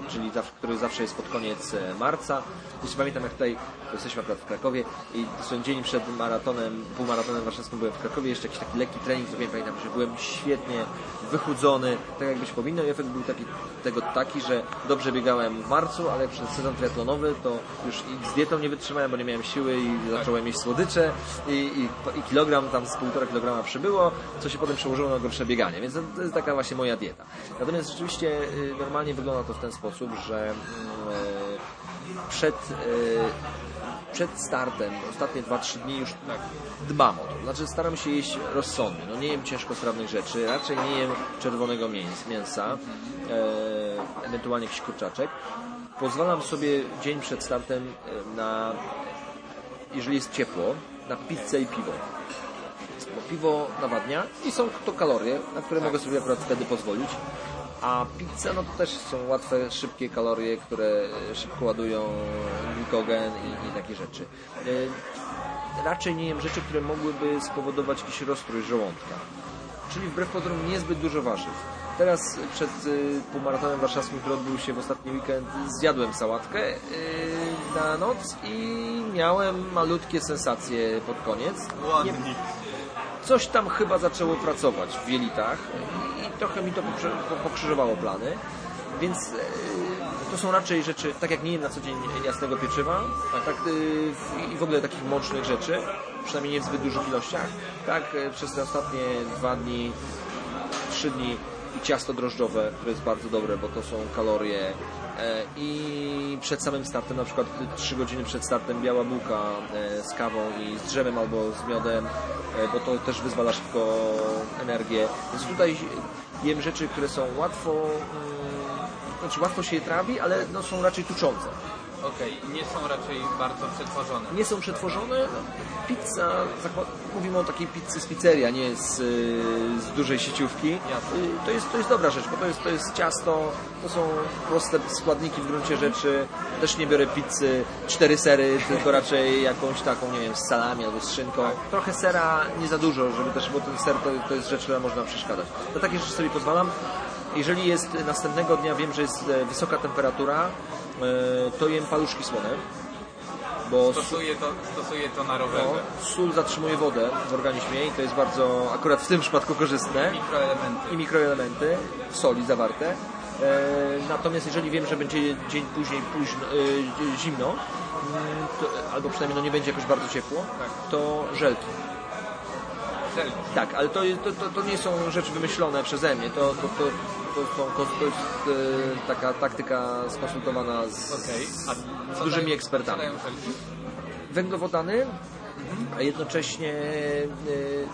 czyli zaw- który zawsze jest pod koniec e, marca. Jeszcze pamiętam jak tutaj, jesteśmy akurat w Krakowie i dosłownie dzień przed maratonem, półmaratonem warszawskim byłem w Krakowie, jeszcze jakiś taki lekki trening zrobiłem, pamiętam, że byłem świetnie wychudzony, tak jak być powinno i efekt był taki, tego taki, że dobrze biegałem w marcu, ale przez sezon triatlonowy to już z dietą nie wytrzymałem, bo nie miałem siły i zacząłem jeść słodycze i, i, i kilogram tam z półtora kilograma przybyło, co się potem przełożyło na gorsze bieganie, więc to, to jest taka właśnie moja dieta. Natomiast rzeczywiście y, normalnie wygląda to w ten sposób, że mm, y, przed y, przed startem, ostatnie 2-3 dni już tak dbam o to. Znaczy staram się jeść rozsądnie. No nie jem ciężkostrawnych rzeczy, raczej nie jem czerwonego mięs, mięsa, e, ewentualnie jakiś kurczaczek. Pozwalam sobie dzień przed startem e, na, jeżeli jest ciepło, na pizzę i piwo. Bo piwo nawadnia i są to kalorie, na które mogę sobie akurat wtedy pozwolić. A pizza, no to też są łatwe, szybkie kalorie, które szybko ładują glikogen i, i takie rzeczy. E, Raczej nie jem rzeczy, które mogłyby spowodować jakiś rozstrój żołądka. Czyli wbrew pozorom niezbyt dużo warzyw. Teraz przed y, półmaratonem warszawskim, który odbył się w ostatni weekend, zjadłem sałatkę y, na noc i miałem malutkie sensacje pod koniec. Nie, coś tam chyba zaczęło pracować w jelitach i trochę mi to pokrzyżowało plany. Więc e, to są raczej rzeczy, tak jak nie jem na co dzień jasnego pieczywa, tak, y, w- i w ogóle takich mocnych rzeczy, przynajmniej nie w zbyt dużych ilościach, tak e, przez te ostatnie dwa dni, trzy dni i ciasto drożdżowe, które jest bardzo dobre, bo to są kalorie e, i przed samym startem, na przykład 3 godziny przed startem biała bułka e, z kawą i z drzewem albo z miodem, e, bo to też wyzwala szybko energię. Więc tutaj jem rzeczy, które są łatwo, mm, znaczy łatwo się je trawi, ale no, są raczej tuczące. Okej, okay. nie są raczej bardzo przetworzone. Nie są przetworzone. Pizza, mówimy o takiej pizzy z pizzeria, nie z, z dużej sieciówki. Jasne. To jest, to jest dobra rzecz, bo to jest, to jest ciasto, to są proste składniki w gruncie rzeczy. Też nie biorę pizzy cztery sery, tylko raczej jakąś taką, nie wiem, z salami albo z szynką. Tak. Trochę sera, nie za dużo, żeby też, bo ten ser to, to jest rzecz, która można przeszkadzać. Na takie rzeczy sobie pozwalam. Jeżeli jest następnego dnia, wiem, że jest e, wysoka temperatura, to jem paluszki słone. Bo stosuje to, stosuje to na rowerze. No, sól zatrzymuje wodę w organizmie i to jest bardzo, akurat w tym przypadku korzystne. I mikroelementy. I mikroelementy w soli zawarte. E, natomiast jeżeli wiem, że będzie dzień później późno, zimno, mm, to, albo przynajmniej no nie będzie jakoś bardzo ciepło, tak. to żelki tak, ale to, to, to, to, nie są rzeczy wymyślone przeze mnie. To, to, to, to, to jest e, taka taktyka skonsultowana z, okay. z dużymi ekspertami. Węglowodany, a jednocześnie e,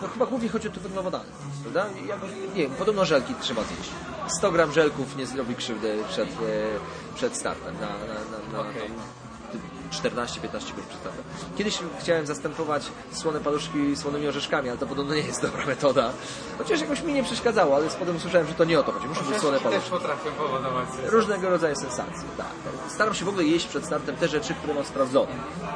no chyba głównie chodzi o te węglowodany, prawda? Jakoś, nie wiem, podobno żelki trzeba zjeść. 100 gram żelków nie zrobi krzywdy przed, e, przed startem na, na, na, na okay. 14-15 godzin przed Kiedyś chciałem zastępować słone paluszki słonymi orzeszkami, ale to podobno nie jest dobra metoda. Chociaż jakoś mi nie przeszkadzało, ale potem usłyszałem, że to nie o to chodzi. Muszą być słone paluszki. też potrafią powodować Różnego rodzaju sensacje, tak. Staram się w ogóle jeść przed startem te rzeczy, które mam sprawdzone.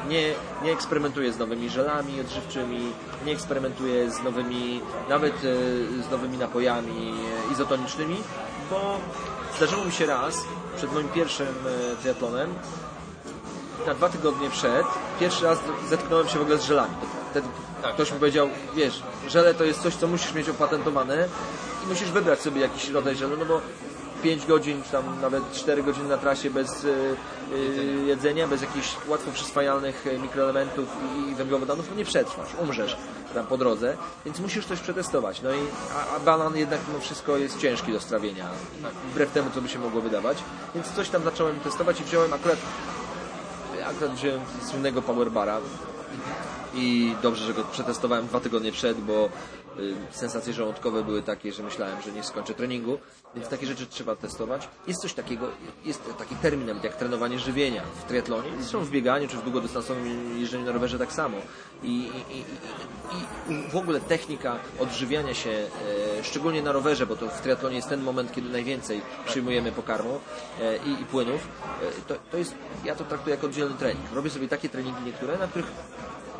Nie, nie eksperymentuję z nowymi żelami odżywczymi, nie eksperymentuję z nowymi, nawet e, z nowymi napojami izotonicznymi, bo zdarzyło mi się raz przed moim pierwszym e, triatlonem na dwa tygodnie przed, pierwszy raz zetknąłem się w ogóle z żelami. Wtedy tak, ktoś tak. mi powiedział, wiesz, żele to jest coś, co musisz mieć opatentowane i musisz wybrać sobie jakiś rodzaj żelu, no bo 5 godzin, czy tam nawet 4 godziny na trasie bez yy, jedzenia, bez jakichś łatwo przyswajalnych e, mikroelementów i węglowodanów, to nie przetrwasz, umrzesz tam po drodze, więc musisz coś przetestować. No i, a, a banan jednak mimo wszystko jest ciężki do strawienia, wbrew temu, co by się mogło wydawać, więc coś tam zacząłem testować i wziąłem akurat akurat wziąłem słynnego powerbara i dobrze, że go przetestowałem dwa tygodnie przed, bo y, sensacje żołądkowe były takie, że myślałem, że nie skończę treningu, więc takie rzeczy trzeba testować. Jest coś takiego, jest taki termin jak trenowanie żywienia w triatlonie, zresztą w bieganiu czy w długodystansowym jeżdżeniu na rowerze tak samo. I, i, i, w ogóle technika odżywiania się, e, szczególnie na rowerze, bo to w triatlonie jest ten moment, kiedy najwięcej przyjmujemy pokarmu e, i, i płynów, e, to, to jest, ja to traktuję jako oddzielny trening. Robię sobie takie treningi niektóre, na których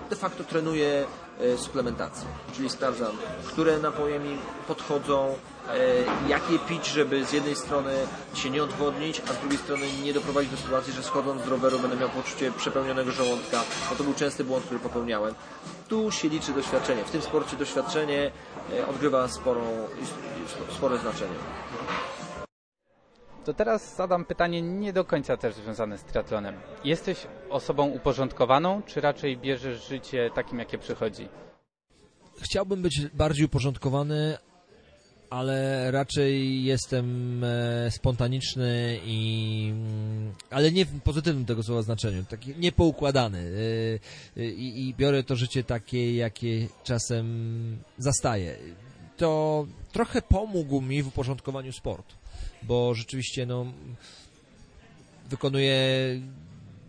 de facto trenuję suplementację, czyli sprawdzam, które napoje mi podchodzą, e, jakie pić, żeby z jednej strony się nie odwodnić, a z drugiej strony nie doprowadzić do sytuacji, że schodząc z roweru będę miał poczucie przepełnionego żołądka, bo to był częsty błąd, który popełniałem. Tu się liczy doświadczenie. W tym sporcie doświadczenie e, odgrywa sporą, spore znaczenie. To teraz zadam pytanie nie do końca też związane z triatlonem. Jesteś osobą uporządkowaną, czy raczej bierzesz życie takim, jakie przychodzi? Chciałbym być bardziej uporządkowany, ale raczej jestem e, spontaniczny i mm, ale nie w pozytywnym tego słowa znaczeniu, taki niepoukładany e, e, i, i biorę to życie takie, jakie czasem zastaję. To trochę pomógł mi w uporządkowaniu sportu bo rzeczywiście no, wykonuję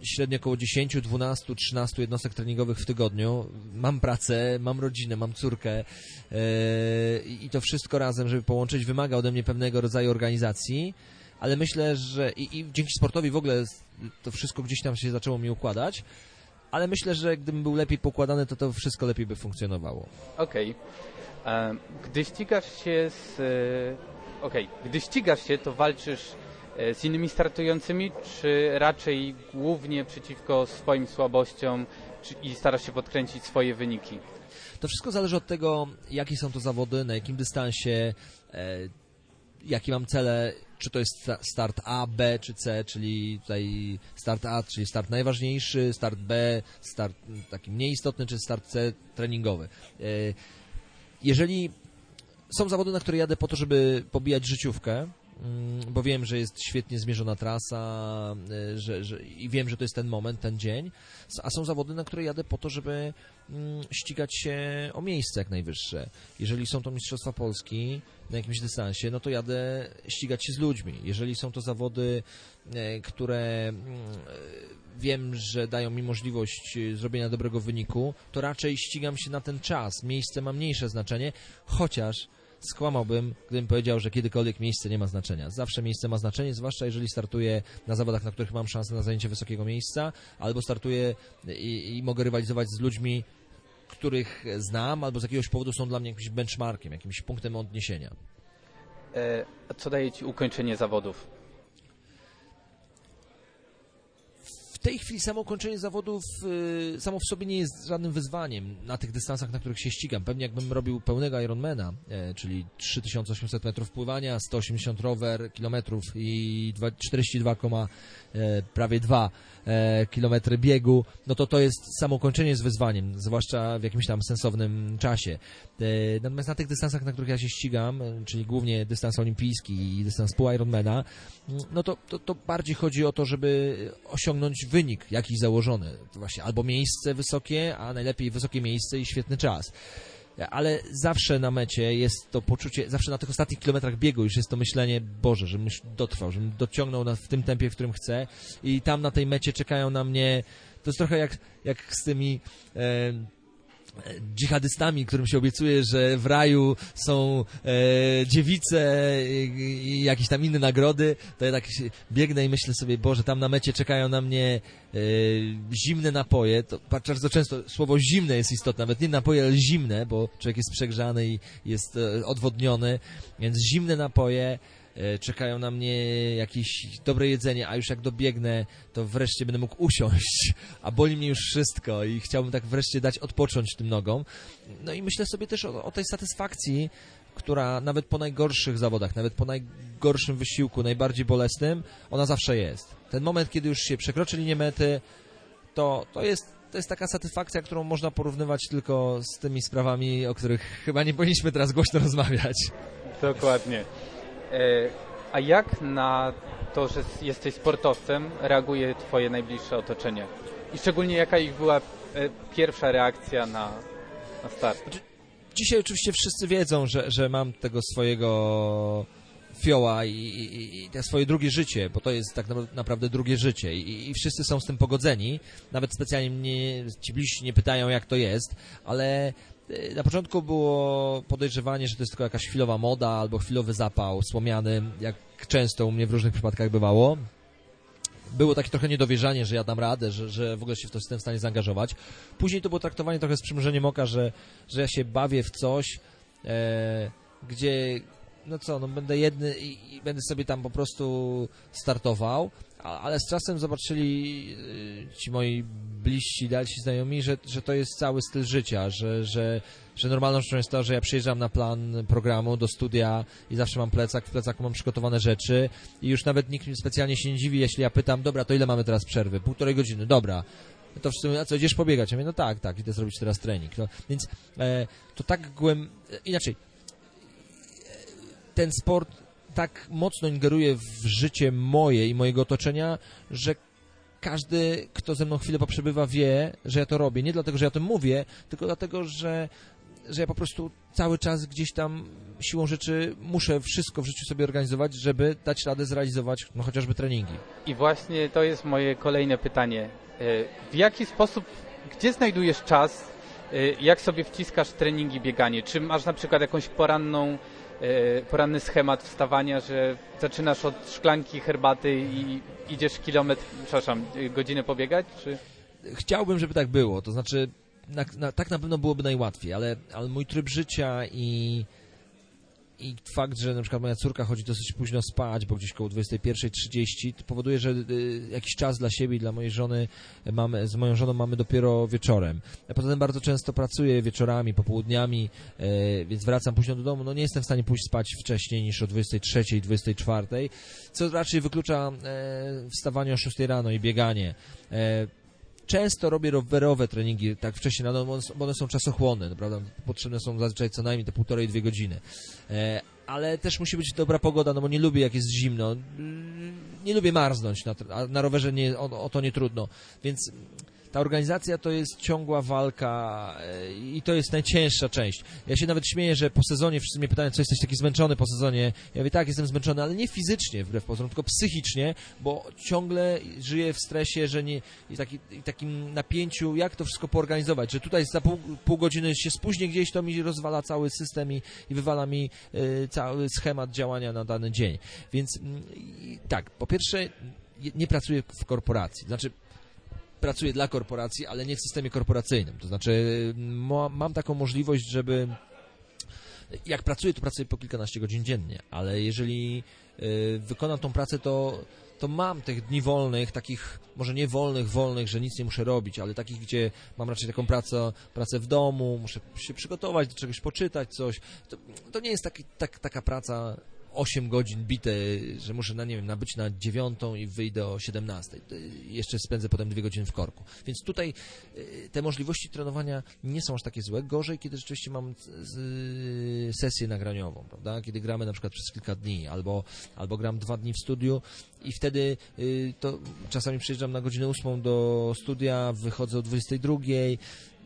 średnio około 10, 12, 13 jednostek treningowych w tygodniu. Mam pracę, mam rodzinę, mam córkę yy, i to wszystko razem, żeby połączyć, wymaga ode mnie pewnego rodzaju organizacji, ale myślę, że i, i dzięki sportowi w ogóle to wszystko gdzieś tam się zaczęło mi układać, ale myślę, że gdybym był lepiej pokładany, to to wszystko lepiej by funkcjonowało. Okej. Okay. E, gdy ścigasz się z Okej, okay. gdy ścigasz się, to walczysz e, z innymi startującymi, czy raczej głównie przeciwko swoim słabościom czy, i starasz się podkręcić swoje wyniki? To wszystko zależy od tego, jakie są to zawody, na jakim dystansie, e, jakie mam cele, czy to jest start A, B czy C, czyli tutaj start A, czyli start najważniejszy, start B, start taki mniej istotny, czy start C treningowy. E, jeżeli są zawody, na które jadę po to, żeby pobijać życiówkę, mm, bo wiem, że jest świetnie zmierzona trasa y, że, że, i wiem, że to jest ten moment, ten dzień, a są zawody, na które jadę po to, żeby mm, ścigać się o miejsce jak najwyższe. Jeżeli są to Mistrzostwa Polski na jakimś dystansie, no to jadę ścigać się z ludźmi. Jeżeli są to zawody, e, które mm, wiem, że dają mi możliwość e, zrobienia dobrego wyniku, to raczej ścigam się na ten czas. Miejsce ma mniejsze znaczenie, chociaż skłamałbym, gdybym powiedział, że kiedykolwiek miejsce nie ma znaczenia. Zawsze miejsce ma znaczenie, zwłaszcza jeżeli startuję na zawodach, na których mam szansę na zajęcie wysokiego miejsca, albo startuję i, i mogę rywalizować z ludźmi, których znam, albo z jakiegoś powodu są dla mnie jakimś benchmarkiem, jakimś punktem odniesienia. E, co daje Ci ukończenie zawodów? W tej chwili samo ukończenie zawodów y, samo w sobie nie jest żadnym wyzwaniem na tych dystansach, na których się ścigam. Pewnie jakbym robił pełnego Ironmana, e, czyli 3800 metrów pływania, 180 rower kilometrów i dwa- 42, e, prawie 2 e, kilometry biegu, no to to jest samo ukończenie jest wyzwaniem, zwłaszcza w jakimś tam sensownym czasie. E, Natomiast na tych dystansach, na których ja się ścigam, e, czyli głównie dystans olimpijski i dystans pół Ironmana, no to, to, to bardziej chodzi o to, żeby osiągnąć wynik jakiś założony. Właśnie albo miejsce wysokie, a najlepiej wysokie miejsce i świetny czas. Ale zawsze na mecie jest to poczucie, zawsze na tych ostatnich kilometrach biegu już jest to myślenie, Boże, żebym już dotrwał, żebym dociągnął w tym tempie, w którym chcę. I tam na tej mecie czekają na mnie, to jest trochę jak, jak z tymi e, e, dżihadystami, którym się obiecuje, że w raju są e, dziewice i, i jakieś tam inne nagrody, to ja tak biegnę i myślę sobie, Boże, tam na mecie czekają na mnie e, zimne napoje, to bardzo często słowo zimne jest istotne, nawet nie napoje, ale zimne, bo człowiek jest przegrzany i jest e, odwodniony, więc zimne napoje, czekają na mnie jakieś dobre jedzenie, a już jak dobiegnę, to wreszcie będę mógł usiąść, a boli mnie już wszystko i chciałbym tak wreszcie dać odpocząć tym nogom. No i myślę sobie też o, o tej satysfakcji, która nawet po najgorszych zawodach, nawet po najgorszym wysiłku, najbardziej bolesnym, ona zawsze jest. Ten moment, kiedy już się przekroczy linię mety, to, to jest to jest taka satysfakcja, którą można porównywać tylko z tymi sprawami, o których chyba nie powinniśmy teraz głośno rozmawiać. Dokładnie. E, a jak na to, że jesteś sportowcem, reaguje Twoje najbliższe otoczenie? I szczególnie jaka ich była e, pierwsza reakcja na, na start? Dzisiaj oczywiście wszyscy wiedzą, że, że mam tego swojego fioła i, i, i te swoje drugie życie, bo to jest tak na- naprawdę drugie życie I, i wszyscy są z tym pogodzeni. Nawet specjalnie mnie ci bliżsi nie pytają, jak to jest, ale na początku było podejrzewanie, że to jest tylko jakaś chwilowa moda albo chwilowy zapał słomiany, jak często u mnie w różnych przypadkach bywało. Było takie trochę niedowierzanie, że ja dam radę, że, że w ogóle się w to jestem w stanie zaangażować. Później to było traktowanie trochę z przymrużeniem oka, że, że ja się bawię w coś, e, gdzie, no co, no będę jedny i, i będę sobie tam po prostu startował, ale z czasem zobaczyli e, ci moi bliżsi, dalsi znajomi, że, że to jest cały styl życia, że, że, że normalną rzeczą jest to, że ja przyjeżdżam na plan programu do studia i zawsze mam plecak, w plecaku mam przygotowane rzeczy i już nawet nikt specjalnie się nie dziwi, jeśli ja pytam, dobra, to ile mamy teraz przerwy? Półtorej godziny, dobra. To wszyscy mówią, a co, idziesz pobiegać? Ja mówię, no tak, tak, idę zrobić teraz trening. No, więc e, to tak głęb... e, Inaczej, ten sport tak mocno ingeruje w życie moje i mojego otoczenia, że każdy, kto ze mną chwilę poprzebywa, wie, że ja to robię. Nie dlatego, że ja o tym mówię, tylko dlatego, że, że ja po prostu cały czas gdzieś tam siłą rzeczy muszę wszystko w życiu sobie organizować, żeby dać radę zrealizować no, chociażby treningi. I właśnie to jest moje kolejne pytanie. E, W jaki sposób, gdzie znajdujesz czas, e, jak sobie wciskasz treningi bieganie? Czy masz na przykład jakąś poranną, poranny schemat wstawania, że zaczynasz od szklanki herbaty i idziesz kilometr, przepraszam, e, godzinę pobiegać? Czy... Chciałbym, żeby tak było, to znaczy na, na, tak na pewno byłoby najłatwiej, ale, ale mój tryb życia i, i fakt, że na przykład moja córka chodzi dosyć późno spać, bo gdzieś koło 21.30, to powoduje, że y, jakiś czas dla siebie i dla mojej żony mamy, z moją żoną mamy dopiero wieczorem. A poza tym bardzo często pracuję wieczorami, popołudniami, e, więc wracam późno do domu. No nie jestem w stanie pójść spać wcześniej niż o 23.00, 24.00, co raczej wyklucza e, wstawanie o 6 rano i bieganie. Często robię rowerowe treningi tak wcześniej rano, bo one są- czasochłonne, prawda? Potrzebne są zazwyczaj co najmniej te półtorej, dwie godziny. E, ale też musi być dobra pogoda, no bo nie lubię jak jest zimno. Nie lubię marznąć, na, a na rowerze nie, o, o to nie trudno. Więc ta organizacja to jest ciągła walka e, i to jest najcięższa część. Ja się nawet śmieję, że po sezonie wszyscy mnie pytają, co jesteś taki zmęczony po sezonie. Ja mówię, tak, jestem zmęczony, ale nie fizycznie wbrew pozorom, tylko psychicznie, bo ciągle żyję w stresie, że nie, i, taki, i takim napięciu, jak to wszystko poorganizować, że tutaj za pół, pół godziny się spóźnię gdzieś, to mi rozwala cały system i, i wywala mi y, cały schemat działania na dany dzień. Więc y, tak, po pierwsze, nie pracuję w korporacji. Znaczy, pracuję dla korporacji, ale nie w systemie korporacyjnym. To znaczy, ma, mam taką możliwość, żeby. Jak pracuję, to pracuję po kilkanaście godzin dziennie, ale jeżeli y, wykonam tą pracę, to, to mam tych dni wolnych, takich może nie wolnych, wolnych, że nic nie muszę robić, ale takich, gdzie mam raczej taką pracę, pracę w domu, muszę się przygotować do czegoś, poczytać coś. To, to nie jest taki, tak, taka praca 8 godzin bite, że muszę na, nie wiem, nabyć na 9 i wyjdę o 17. Jeszcze spędzę potem 2 godziny w korku. Więc tutaj y, te możliwości trenowania nie są aż takie złe. Gorzej, kiedy rzeczywiście mam sesję nagraniową, prawda? Kiedy gramy na przykład przez kilka dni, albo, albo gram dwa dni w studiu i wtedy y, to czasami przyjeżdżam na godzinę 8 do studia, wychodzę o 22,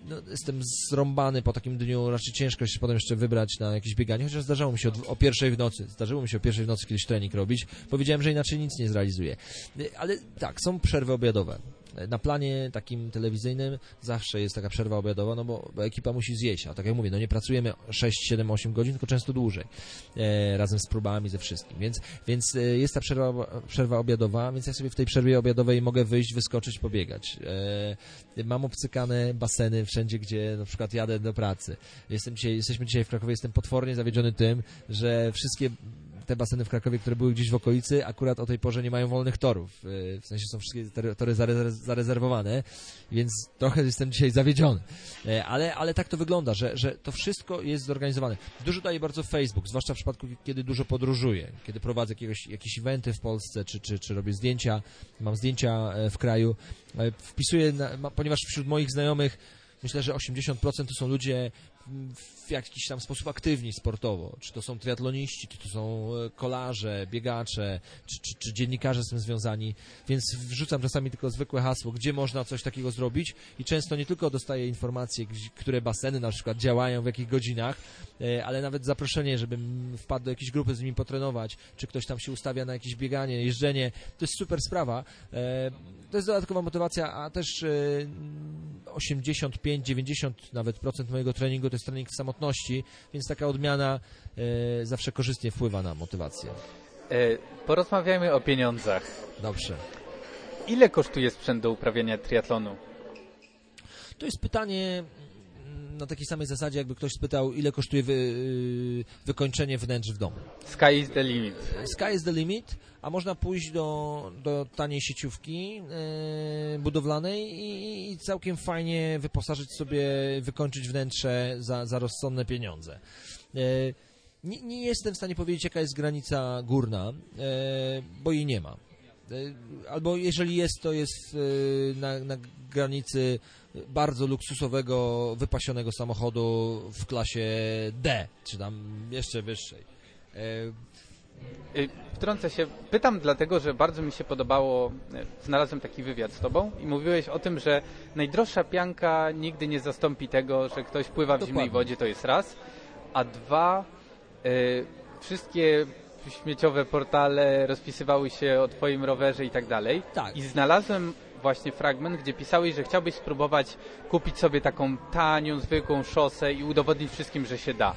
no, jestem zrąbany po takim dniu, raczej ciężko się potem jeszcze wybrać na jakieś bieganie, chociaż zdarzało mi się o, o, pierwszej w nocy, zdarzyło mi się o pierwszej w nocy kiedyś trening robić, powiedziałem, że inaczej nic nie zrealizuję. Ale tak, są przerwy obiadowe na planie takim telewizyjnym zawsze jest taka przerwa obiadowa, no bo, ekipa musi zjeść, a tak jak mówię, no nie pracujemy 6, 7, 8 godzin, tylko często dłużej, e, razem z próbami, ze wszystkim, więc, więc e, jest ta przerwa, przerwa obiadowa, więc ja sobie w tej przerwie obiadowej mogę wyjść, wyskoczyć, pobiegać. E, mam obcykane baseny wszędzie, gdzie na przykład jadę do pracy. Jestem dzisiaj, jesteśmy dzisiaj w Krakowie, jestem potwornie zawiedziony tym, że wszystkie te baseny w Krakowie, które były gdzieś w okolicy, akurat o tej porze nie mają wolnych torów. Y, w sensie są wszystkie tory zarezerwowane, więc trochę jestem dzisiaj zawiedziony. E, ale, ale tak to wygląda, że, że to wszystko jest zorganizowane. Dużo daje bardzo Facebook, zwłaszcza w przypadku, kiedy dużo podróżuję, kiedy prowadzę jakiegoś, jakieś eventy w Polsce, czy, czy, czy robię zdjęcia, mam zdjęcia e, w kraju. E, wpisuję, na, ponieważ wśród moich znajomych myślę, że 80% to są ludzie w jakiś tam sposób aktywni sportowo. Czy to są triatloniści, czy to są e, kolarze, biegacze, czy, czy, czy, dziennikarze z tym związani, więc wrzucam czasami tylko zwykłe hasło, gdzie można coś takiego zrobić i często nie tylko dostaję informacje, które baseny na przykład działają, w jakich godzinach, e, ale nawet zaproszenie, żebym wpadł do jakiejś grupy z nimi potrenować, czy ktoś tam się ustawia na jakieś bieganie, jeżdżenie. To jest super sprawa. E, to jest dodatkowa motywacja, a też 85-90 nawet procent mojego treningu to jest trening w samotności, więc taka odmiana e, zawsze korzystnie wpływa na motywację. E, porozmawiajmy o pieniądzach. Dobrze. Ile kosztuje sprzęt do uprawiania triatlonu? To jest pytanie na takiej samej zasadzie, jakby ktoś spytał, ile kosztuje wy, y, wykończenie wnętrz w domu. Sky is the limit. Sky is the limit, a można pójść do, do taniej sieciówki yy, budowlanej i, i, całkiem fajnie wyposażyć sobie, wykończyć wnętrze za, za rozsądne pieniądze. Yy, nie, nie, jestem w stanie powiedzieć, jaka jest granica górna, yy, bo jej nie ma. Albo jeżeli jest, to jest na, na granicy bardzo luksusowego, wypasionego samochodu w klasie D, czy tam jeszcze wyższej. Y, wtrącę się, pytam dlatego, że bardzo mi się podobało, y, znalazłem taki wywiad z Tobą i mówiłeś o tym, że najdroższa pianka nigdy nie zastąpi tego, że ktoś pływa w Dokładnie. zimnej wodzie, to jest raz, a dwa, y, wszystkie śmieciowe portale rozpisywały się o Twoim rowerze i tak dalej. Tak. I znalazłem właśnie fragment, gdzie pisałeś, że chciałbyś spróbować kupić sobie taką tanią, zwykłą szosę i udowodnić wszystkim, że się da.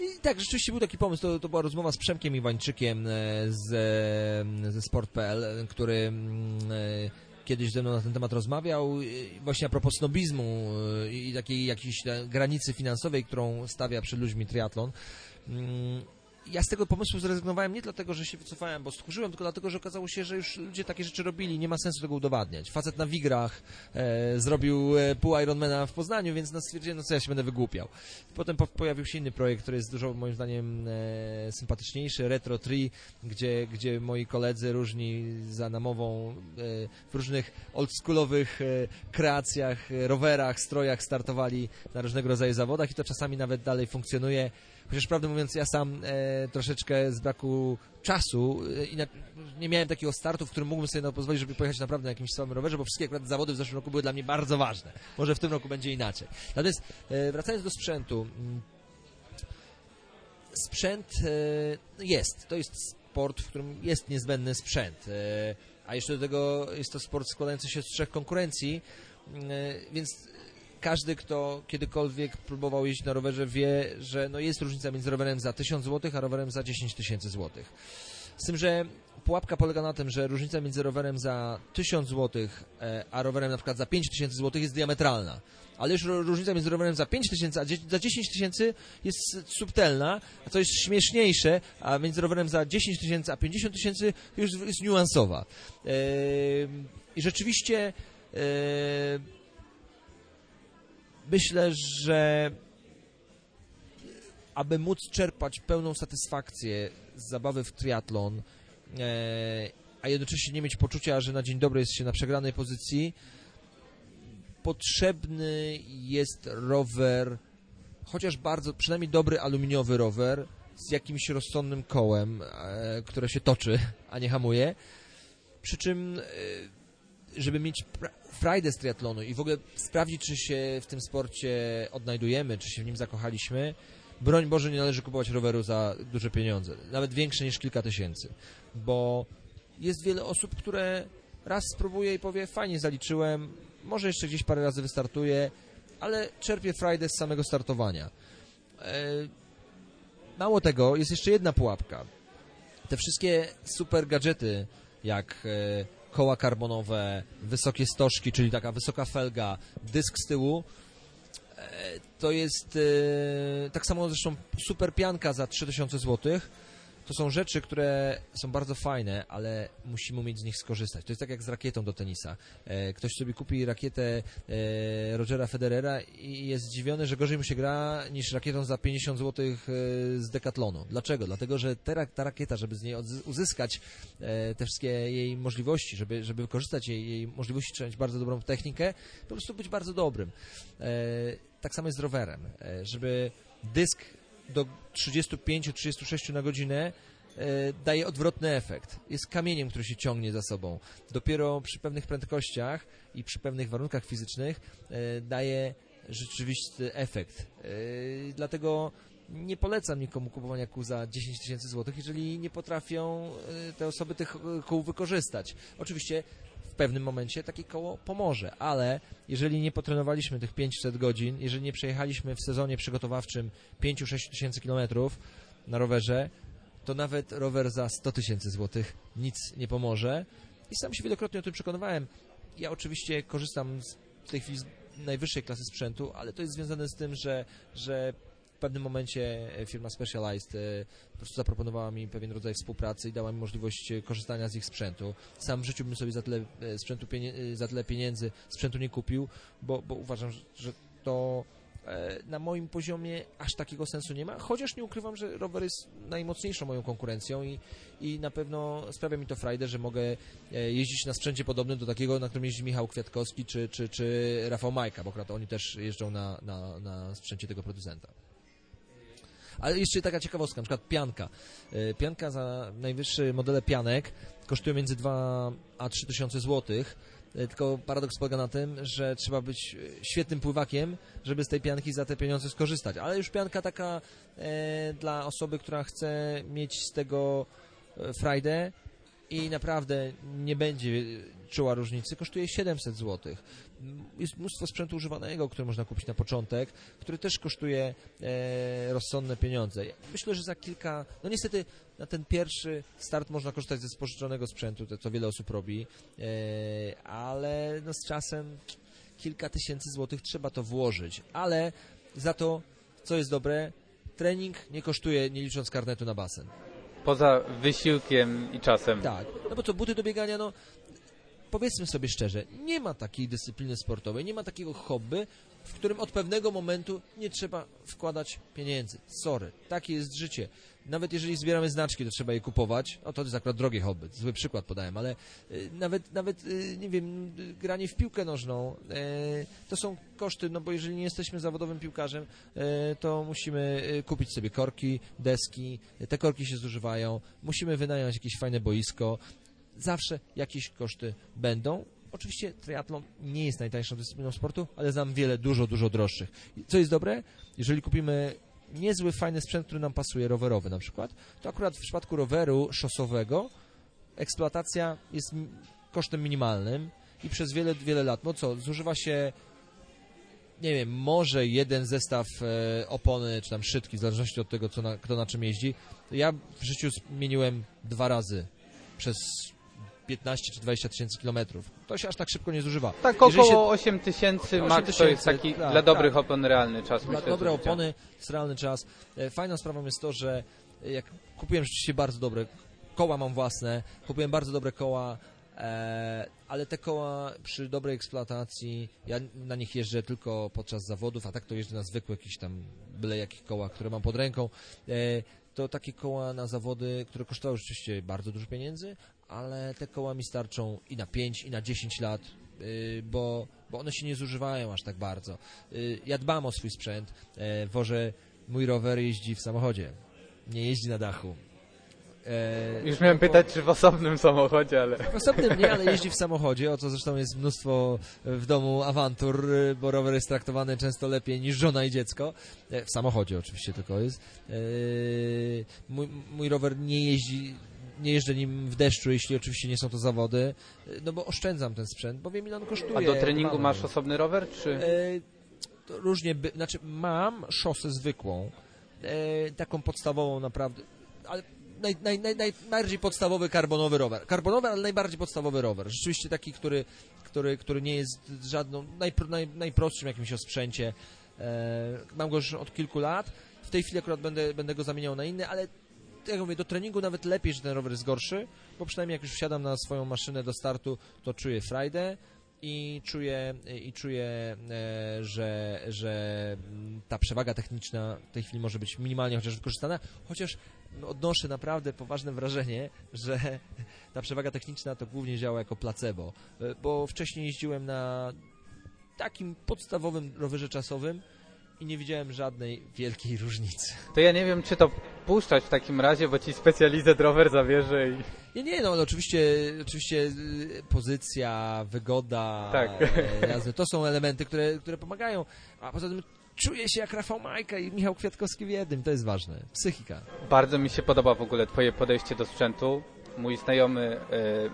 I tak, rzeczywiście był taki pomysł, to, to była rozmowa z Przemkiem Iwańczykiem e, z, e, ze Sport.pl, który mm, e, kiedyś ze mną na ten temat rozmawiał, właśnie a propos snobizmu i takiej jakiejś granicy finansowej, którą stawia przed ludźmi triatlon. Ja z tego pomysłu zrezygnowałem nie dlatego, że się wycofałem, bo stchórzyłem, tylko dlatego, że okazało się, że już ludzie takie rzeczy robili, nie ma sensu tego udowadniać. Facet na Wigrach e, zrobił e, pół Ironmana w Poznaniu, więc no stwierdziłem, no co ja się będę wygłupiał. Potem po, pojawił się inny projekt, który jest dużo moim zdaniem e, sympatyczniejszy, Retro Tree, gdzie, gdzie moi koledzy różni za namową e, w różnych oldschoolowych e, kreacjach, rowerach, strojach startowali na różnego rodzaju zawodach i to czasami nawet dalej funkcjonuje chociaż prawdę mówiąc ja sam e, troszeczkę z braku czasu e, nie miałem takiego startu, w którym mógłbym sobie na pozwolić, żeby pojechać naprawdę na jakimś samym rowerze, bo wszystkie akurat zawody w zeszłym roku były dla mnie bardzo ważne. Może w tym roku będzie inaczej. Natomiast e, wracając do sprzętu, mm, sprzęt e, jest, to jest sport, w którym jest niezbędny sprzęt, e, a jeszcze do tego jest to sport składający się z trzech konkurencji, e, więc każdy, kto kiedykolwiek próbował jeździć na rowerze wie, że no jest różnica między rowerem za 1000 zł, a rowerem za 10 tysięcy złotych. Z tym, że pułapka polega na tym, że różnica między rowerem za 1000 zł, e, a rowerem na przykład za 5000 zł jest diametralna. Ale już różnica między rowerem za 5000 a za 10 tysięcy jest subtelna, a co jest śmieszniejsze, a między rowerem za 10 tysięcy a 50 tysięcy już jest niuansowa. E, I rzeczywiście e, myślę, że aby móc czerpać pełną satysfakcję z zabawy w triatlon, e, a jednocześnie nie mieć poczucia, że na dzień dobry jest się na przegranej pozycji, potrzebny jest rower, chociaż bardzo, przynajmniej dobry aluminiowy rower z jakimś rozsądnym kołem, e, które się toczy, a nie hamuje. Przy czym, e, żeby mieć frajdę z triatlonu i w ogóle sprawdzić, czy się w tym sporcie odnajdujemy, czy się w nim zakochaliśmy, broń Boże, nie należy kupować roweru za duże pieniądze, nawet większe niż kilka tysięcy, bo jest wiele osób, które raz spróbuje i powie, fajnie zaliczyłem, może jeszcze gdzieś parę razy wystartuje, ale czerpie frajdę z samego startowania. E, Mało tego, jest jeszcze jedna pułapka. Te wszystkie super gadżety, jak e, koła karbonowe, wysokie stożki, czyli taka wysoka felga, dysk z tyłu, e, to jest e, tak samo zresztą super pianka za 3000 zł. To są rzeczy, które są bardzo fajne, ale musimy umieć z nich skorzystać. To jest tak jak z rakietą do tenisa. E, Ktoś sobie kupi rakietę e, Rogera Federera i jest zdziwiony, że gorzej mu się gra niż rakietą za 50 zł z Decathlonu. Dlaczego? Dlatego, że ta rakieta, żeby z niej uzyskać e, te wszystkie jej możliwości, żeby, żeby wykorzystać jej, jej możliwości, trzeba mieć bardzo dobrą technikę, po prostu być bardzo dobrym. E, Tak samo jest z rowerem. E, Żeby dysk do 35-36 na godzinę e, daje odwrotny efekt. Jest kamieniem, który się ciągnie za sobą. Dopiero przy pewnych prędkościach i przy pewnych warunkach fizycznych e, daje rzeczywisty efekt. E, Dlatego nie polecam nikomu kupowania kół za 10 tysięcy złotych, jeżeli nie potrafią te osoby tych kół wykorzystać. Oczywiście pewnym momencie takie koło pomoże, ale jeżeli nie potrenowaliśmy tych 500 godzin, jeżeli nie przejechaliśmy w sezonie przygotowawczym 5-6 tysięcy kilometrów na rowerze, to nawet rower za 100 tysięcy złotych nic nie pomoże. I sam się wielokrotnie o tym przekonywałem. Ja oczywiście korzystam z w tej chwili z najwyższej klasy sprzętu, ale to jest związane z tym, że, że pewnym momencie e, firma Specialized e, po prostu zaproponowała mi pewien rodzaj współpracy i dała mi możliwość e, korzystania z ich sprzętu. Sam w życiu bym sobie za tyle, sprzętu za tyle pieniędzy sprzętu nie kupił, bo, bo uważam, że- to na moim poziomie aż takiego sensu nie ma, chociaż nie ukrywam, że rower jest najmocniejszą moją konkurencją i, i na pewno sprawia mi to frajdę, że mogę jeździć na sprzęcie podobnym do takiego, na którym jeździ Michał Kwiatkowski czy, czy, czy Rafał Majka, bo akurat oni też jeżdżą na, na, na sprzęcie tego producenta. Ale jeszcze taka ciekawostka, na przykład pianka. E, Pianka za najwyższe modele pianek kosztuje między 2 a 3 tysiące złotych. E, Tylko paradoks polega na tym, że trzeba być e, świetnym pływakiem, żeby z tej pianki za te pieniądze skorzystać. Ale już pianka taka e, dla osoby, która chce mieć z tego frajdę i naprawdę nie będzie czuła różnicy, kosztuje 700 zł. Jest mnóstwo sprzętu używanego, który można kupić na początek, który też kosztuje e, rozsądne pieniądze. Myślę, że za kilka, no niestety na ten pierwszy start można korzystać ze spożyczonego sprzętu, to, to wiele osób robi, e, ale no z czasem kilka tysięcy złotych trzeba to włożyć, ale za to, co jest dobre, trening nie kosztuje, nie licząc karnetu na basen. Poza wysiłkiem i czasem. Tak, no bo co, buty do biegania, no powiedzmy sobie szczerze, nie ma takiej dyscypliny sportowej, nie ma takiego hobby, w którym od pewnego momentu nie trzeba wkładać pieniędzy. Sorry, takie jest życie. Nawet jeżeli zbieramy znaczki, to trzeba je kupować. No to jest akurat drogie hobby, zły przykład podałem, ale y, nawet, nawet y, nie wiem, y, granie w piłkę nożną, y, to są koszty, no bo jeżeli nie jesteśmy zawodowym piłkarzem, y, to musimy y, kupić sobie korki, deski, te korki się zużywają, musimy wynająć jakieś fajne boisko, zawsze jakieś koszty będą. Oczywiście triatlon nie jest najtańszą dyscypliną sportu, ale znam wiele dużo, dużo droższych. Co jest dobre? Jeżeli kupimy niezły, fajny sprzęt, który nam pasuje, rowerowy na przykład, to akurat w przypadku roweru szosowego eksploatacja jest kosztem minimalnym i przez wiele, wiele lat, no co, zużywa się nie wiem, może jeden zestaw e, opony, czy tam szydki, w zależności od tego, co na, kto na czym jeździ. Ja w życiu zmieniłem dwa razy przez 15 czy 20 tysięcy kilometrów. To się aż tak szybko nie zużywa. Tak Jeżeli około 8 tysięcy 8 max to jest taki tak, dla dobrych tak. opon realny czas. Dla myślę, dobre opony, jest realny czas. E, Fajną sprawą jest to, że jak kupiłem rzeczywiście bardzo dobre koła mam własne, kupiłem bardzo dobre koła, e, ale te koła przy dobrej eksploatacji, ja na nich jeżdżę tylko podczas zawodów, a tak to jeżdżę na zwykłe jakieś tam byle jakich kołach, które mam pod ręką. E, to takie koła na zawody, które kosztowały rzeczywiście bardzo dużo pieniędzy, ale te koła mi starczą i na 5, i na 10 lat, y, bo, bo one się nie zużywają aż tak bardzo. Y, Ja dbam o swój sprzęt, e, wożę, mój rower jeździ w samochodzie, nie jeździ na dachu. E, Już miałem pytać, czy w osobnym samochodzie, ale... w osobnym nie, ale jeździ w samochodzie, o co zresztą jest mnóstwo w domu awantur, y, bo rower jest traktowany często lepiej niż żona i dziecko. E, W samochodzie oczywiście tylko jest. E, Mój, mój rower nie jeździ, nie jeżdżę nim w deszczu, jeśli oczywiście nie są to zawody, e, no bo oszczędzam ten sprzęt, bo wiem ile on kosztuje. A do treningu o masz osobny rower, czy... E, to różnie, by, znaczy mam szosę zwykłą, e, taką podstawową naprawdę, ale naj, naj, naj, najbardziej podstawowy karbonowy rower. Karbonowy, ale najbardziej podstawowy rower. Rzeczywiście taki, który, który, który nie jest żadną, najpro, naj, najprostszym jakimś osprzęcie. E, mam go już od kilku lat. W tej chwili akurat będę, będę go zamieniał na inny, ale jak mówię, do treningu nawet lepiej, że ten rower jest gorszy, bo przynajmniej jak już wsiadam na swoją maszynę do startu, to czuję frajdę i czuję, i czuję e, że, że mm, ta przewaga techniczna w tej chwili może być minimalnie chociaż wykorzystana, chociaż no, odnoszę naprawdę poważne wrażenie, że ta przewaga techniczna to głównie działa jako placebo, e, bo wcześniej jeździłem na takim podstawowym rowerze czasowym i nie widziałem żadnej wielkiej różnicy. To ja nie wiem, czy to puszczać w takim razie, bo ci specjalizet rower zabierze i... Nie, nie, no ale oczywiście, oczywiście y, pozycja, wygoda, Tak. e, jazdy, to są elementy, które, które pomagają, a poza tym czuję się jak Rafał Majka i Michał Kwiatkowski w jednym, to jest ważne. Psychika. Bardzo mi się podoba w ogóle twoje podejście do sprzętu. Mój znajomy e,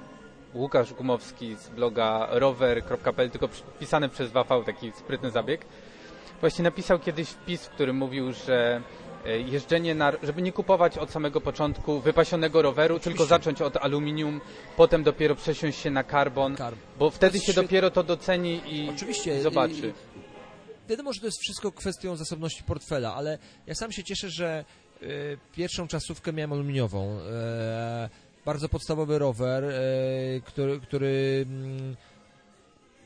Łukasz Gumowski z bloga rower.pl, tylko pisany przez Wafał, taki sprytny zabieg, właśnie napisał kiedyś wpis, w którym mówił, że e, jeżdżenie na, żeby nie kupować od samego początku wypasionego roweru, tylko zacząć od aluminium, potem dopiero przesiąść się na karbon, Karb. bo wtedy się świet- dopiero to doceni i Oczywiście. zobaczy. Wiadomo, że to jest wszystko kwestią zasobności portfela, ale ja sam się cieszę, że y, pierwszą czasówkę miałem aluminiową. E, bardzo podstawowy rower, e, który, który mm,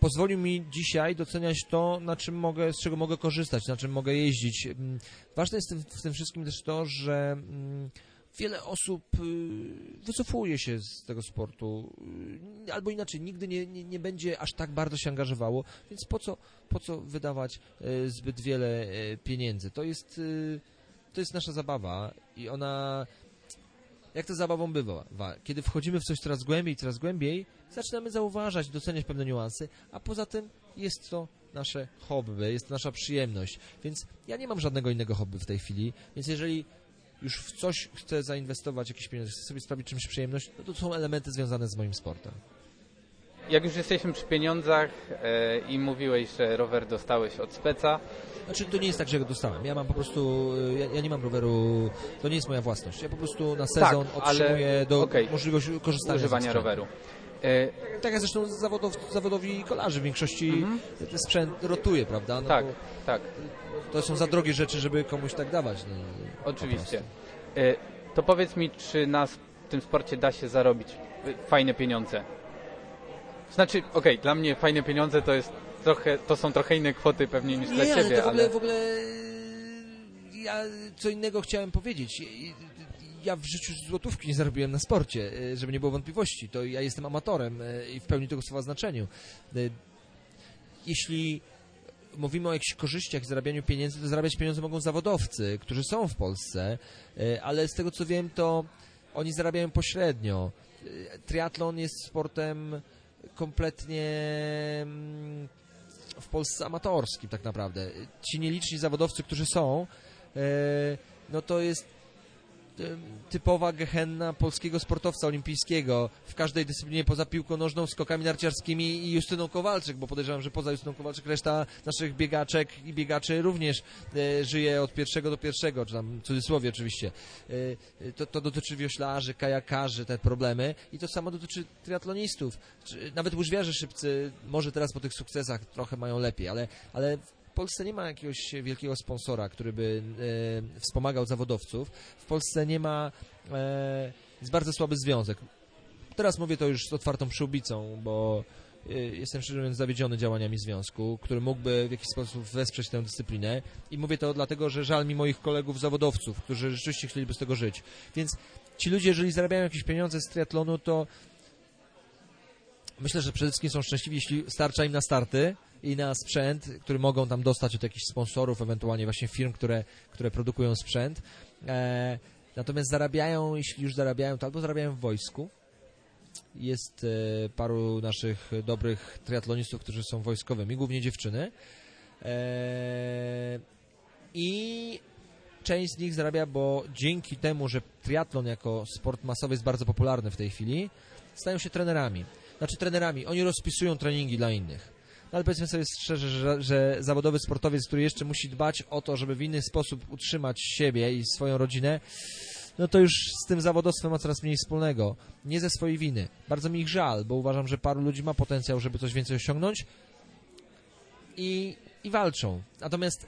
pozwolił mi dzisiaj doceniać to, na czym mogę, z czego mogę korzystać, na czym mogę jeździć. Mm, Ważne jest w tym, wszystkim też to, że mm, wiele osób y, wycofuje się z tego sportu, y, albo inaczej, nigdy nie, nie, nie będzie aż tak bardzo się angażowało, więc po co, po co wydawać y, zbyt wiele pieniędzy? To jest, to jest nasza zabawa i ona, jak to zabawą bywa, wa- kiedy wchodzimy w coś coraz głębiej, coraz głębiej, zaczynamy zauważać, doceniać pewne niuanse, a poza tym jest to nasze hobby, jest to nasza przyjemność, więc ja nie mam żadnego innego hobby w tej chwili, więc jeżeli już w coś chcę zainwestować jakieś pieniądze, chcę sobie sprawić czymś przyjemność, no to są elementy związane z moim sportem. Jak już jesteśmy przy pieniądzach e, i mówiłeś, że rower dostałeś od speca, Znaczy, to nie jest tak, że go dostałem. Ja mam po prostu, ja, ja nie mam roweru, to nie jest moja własność. Ja po prostu na sezon Tak, ale- otrzymuję do okej. możliwość korzystania z używania roweru. E, Tak jak zresztą zawodow, zawodowi kolarzy w większości Mhm. ten sprzęt rotuje, prawda? No tak, tak, To są za drogie rzeczy, żeby komuś tak dawać. No, oczywiście. E, to powiedz mi, czy na tym sporcie da się zarobić fajne pieniądze? Znaczy, okej, dla mnie fajne pieniądze to jest trochę, to są trochę inne kwoty pewnie niż dla Nie, ciebie, ale to w ogóle, ale... w ogóle ja co innego chciałem powiedzieć. Ja w życiu złotówki nie zarobiłem na sporcie, e, żeby nie było wątpliwości. To ja jestem amatorem e, i w pełni tego słowa znaczeniu. E, Jeśli mówimy o jakichś korzyściach, zarabianiu pieniędzy, to zarabiać pieniądze mogą zawodowcy, którzy są w Polsce, ale z tego co wiem, to oni zarabiają pośrednio. Triatlon jest sportem kompletnie mm, w Polsce amatorskim tak naprawdę. Ci nieliczni zawodowcy, którzy są, e, no to jest typowa gehenna polskiego sportowca olimpijskiego w każdej dyscyplinie poza piłką nożną, skokami narciarskimi i Justyną Kowalczyk, bo podejrzewam, że poza Justyną Kowalczyk reszta naszych biegaczek i biegaczy również e, żyje od pierwszego do pierwszego, czy tam w cudzysłowie oczywiście. E, e, to, to dotyczy wioślarzy, kajakarzy, te problemy i to samo dotyczy triatlonistów. Nawet łyżwiarze szybcy, może teraz po tych sukcesach trochę mają lepiej, ale, ale w Polsce nie ma jakiegoś wielkiego sponsora, który by e, wspomagał zawodowców. W Polsce nie ma, e, jest bardzo słaby związek. Teraz mówię to już z otwartą przyłbicą, bo e, jestem szczerze mówiąc zawiedziony działaniami związku, który mógłby w jakiś sposób wesprzeć tę dyscyplinę i mówię to dlatego, że żal mi moich kolegów zawodowców, którzy rzeczywiście chcieliby z tego żyć. Więc ci ludzie, jeżeli zarabiają jakieś pieniądze z triatlonu, to myślę, że przede wszystkim są szczęśliwi, jeśli starcza im na starty i na sprzęt, który mogą tam dostać od jakichś sponsorów, ewentualnie właśnie firm, które, które produkują sprzęt. E, natomiast zarabiają, jeśli już zarabiają, to albo zarabiają w wojsku. Jest e, paru naszych dobrych triatlonistów, którzy są wojskowymi, głównie dziewczyny. E, I część z nich zarabia, bo dzięki temu, że triatlon jako sport masowy jest bardzo popularny w tej chwili, stają się trenerami. Znaczy trenerami, oni rozpisują treningi dla innych. Ale powiedzmy sobie szczerze, że, że zawodowy sportowiec, który jeszcze musi dbać o to, żeby w inny sposób utrzymać siebie i swoją rodzinę, no to już z tym zawodowstwem ma coraz mniej wspólnego. Nie ze swojej winy. Bardzo mi ich żal, bo uważam, że paru ludzi ma potencjał, żeby coś więcej osiągnąć i, i walczą. Natomiast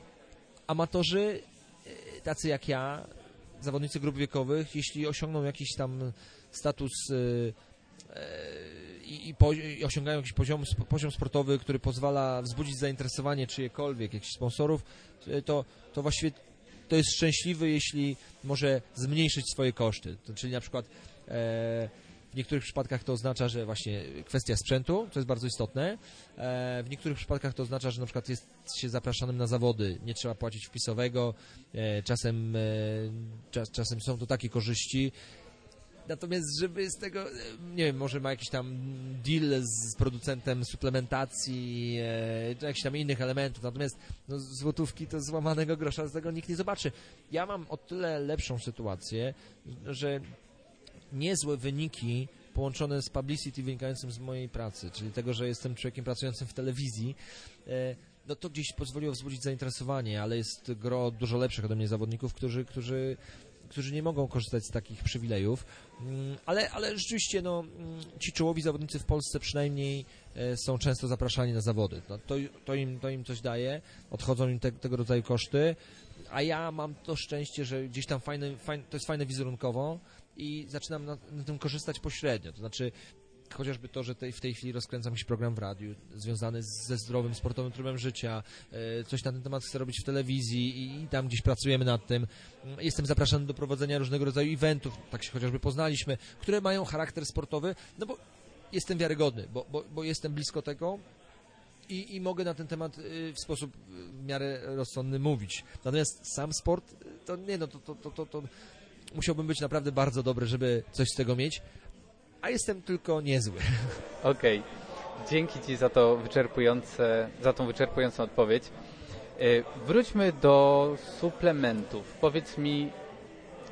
amatorzy, e, tacy jak ja, zawodnicy grup wiekowych, jeśli osiągną jakiś tam status e, i, i, po, i osiągają jakiś poziom, poziom sportowy, który pozwala wzbudzić zainteresowanie czyjekolwiek, jakichś sponsorów, e, to, to właściwie to jest szczęśliwy, jeśli może zmniejszyć swoje koszty. To, czyli na przykład e, w niektórych przypadkach to oznacza, że właśnie kwestia sprzętu, to jest bardzo istotne. E, w niektórych przypadkach to oznacza, że na przykład jest się zapraszanym na zawody, nie trzeba płacić wpisowego, e, czasem, e, czas, czasem są to takie korzyści, Natomiast, żeby z tego, e, nie wiem, może ma jakiś tam deal z producentem suplementacji, e, jakichś tam innych elementów. Natomiast no, złotówki to złamanego grosza z tego nikt nie zobaczy. Ja mam o tyle lepszą sytuację, że niezłe wyniki połączone z publicity wynikającym z mojej pracy, czyli tego, że jestem człowiekiem pracującym w telewizji, e, no to gdzieś pozwoliło wzbudzić zainteresowanie, ale jest gro dużo lepszych ode mnie zawodników, którzy, którzy którzy nie mogą korzystać z takich przywilejów, Mm, ale, ale rzeczywiście no, mm, ci czołowi zawodnicy w Polsce przynajmniej e, są często zapraszani na zawody. No, to, to, im, to im coś daje, odchodzą im te, tego rodzaju koszty, a ja mam to szczęście, że gdzieś tam fajne, fajne, to jest fajne wizerunkowo i zaczynam na, na tym korzystać pośrednio, to znaczy chociażby to, że tej, w tej chwili rozkręcam jakiś program w radiu związany ze zdrowym, sportowym trybem życia, e, coś na ten temat chcę robić w telewizji i, i tam gdzieś pracujemy nad tym. Mm, Jestem zapraszany do prowadzenia różnego rodzaju eventów, tak się chociażby poznaliśmy, które mają charakter sportowy, no bo jestem wiarygodny, bo, bo, bo jestem blisko tego, i, i mogę na ten temat y, w sposób y, w miarę rozsądny mówić. Natomiast sam sport, y, to nie no, to, to, to, to, to musiałbym być naprawdę bardzo dobry, żeby coś z tego mieć, a jestem tylko niezły. Okej. Dzięki Ci za to wyczerpujące, za tą wyczerpującą odpowiedź. E, Wróćmy do suplementów. Powiedz mi,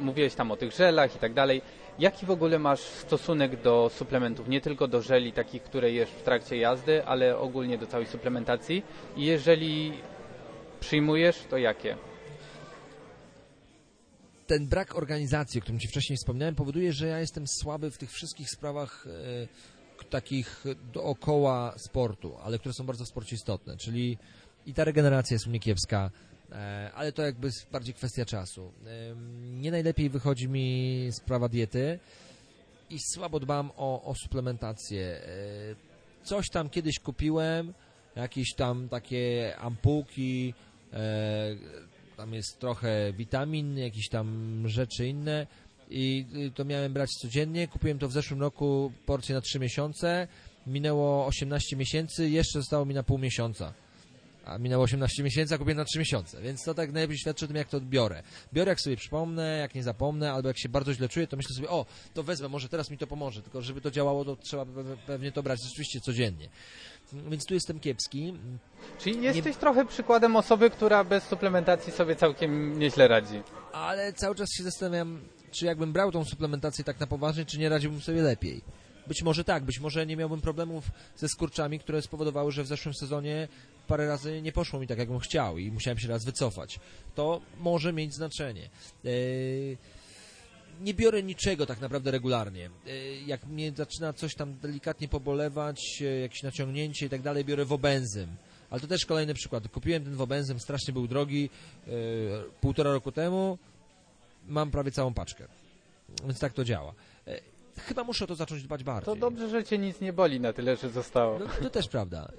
mówiłeś tam o tych żelach i tak dalej. Jaki w ogóle masz stosunek do suplementów? Nie tylko do żeli takich, które jesz w trakcie jazdy, ale ogólnie do całej suplementacji. I jeżeli przyjmujesz, to jakie? Ten brak organizacji, o którym Ci wcześniej wspomniałem, powoduje, że ja jestem słaby w tych wszystkich sprawach e, takich dookoła sportu, ale które są bardzo w sporcie istotne, czyli i ta regeneracja jest u mnie kiepska, e, ale to jakby bardziej kwestia czasu. Em, Nie najlepiej wychodzi mi sprawa diety i słabo dbam o, o suplementację. E, coś tam kiedyś kupiłem, jakieś tam takie ampułki, e, tam jest trochę witamin, jakieś tam rzeczy inne i y, to miałem brać codziennie. Kupiłem to w zeszłym roku porcję na 3 miesiące. Minęło 18 miesięcy, jeszcze zostało mi na pół miesiąca. A minęło 18 miesięcy, a kupiłem na 3 miesiące, więc to tak najlepiej świadczy o tym, jak to odbiorę. Biorę, jak sobie przypomnę, jak nie zapomnę, albo jak się bardzo źle czuję, to myślę sobie, o, to wezmę, może teraz mi to pomoże, tylko żeby to działało, to trzeba pe- pewnie to brać rzeczywiście codziennie. Więc tu jestem kiepski. Czyli jesteś trochę przykładem osoby, która bez suplementacji sobie całkiem nieźle radzi. ale cały czas się zastanawiam, czy jakbym brał tą suplementację tak na poważnie, czy nie radziłbym sobie lepiej. Być może tak, być może nie miałbym problemów ze skurczami, które spowodowały, że w zeszłym sezonie parę razy nie poszło mi tak, jakbym chciał i musiałem się raz wycofać. To może mieć znaczenie. Eee, nie biorę niczego tak naprawdę regularnie. Eee, Jak mnie zaczyna coś tam delikatnie pobolewać, e, jakieś naciągnięcie i tak dalej, biorę wobenzym. Ale to też kolejny przykład. Kupiłem ten wobenzym, strasznie był drogi, e, półtora roku temu, mam prawie całą paczkę. Więc tak to działa. E, Chyba muszę o to zacząć dbać bardziej. To dobrze, że cię nic nie boli na tyle, że zostało. No, to też prawda.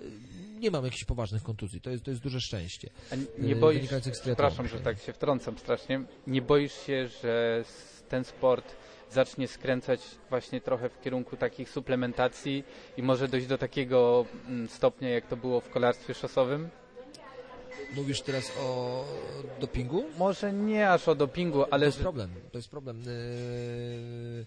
Nie mam jakichś poważnych kontuzji. To jest, to jest duże szczęście. A nie e, boisz, przepraszam, że tak się wtrącam strasznie, nie boisz się, że ten sport zacznie skręcać właśnie trochę w kierunku takich suplementacji i może dojść do takiego mm, stopnia, jak to było w kolarstwie szosowym? Mówisz teraz o dopingu? Może nie aż o dopingu, to ale jest że, problem. To jest problem. Eee,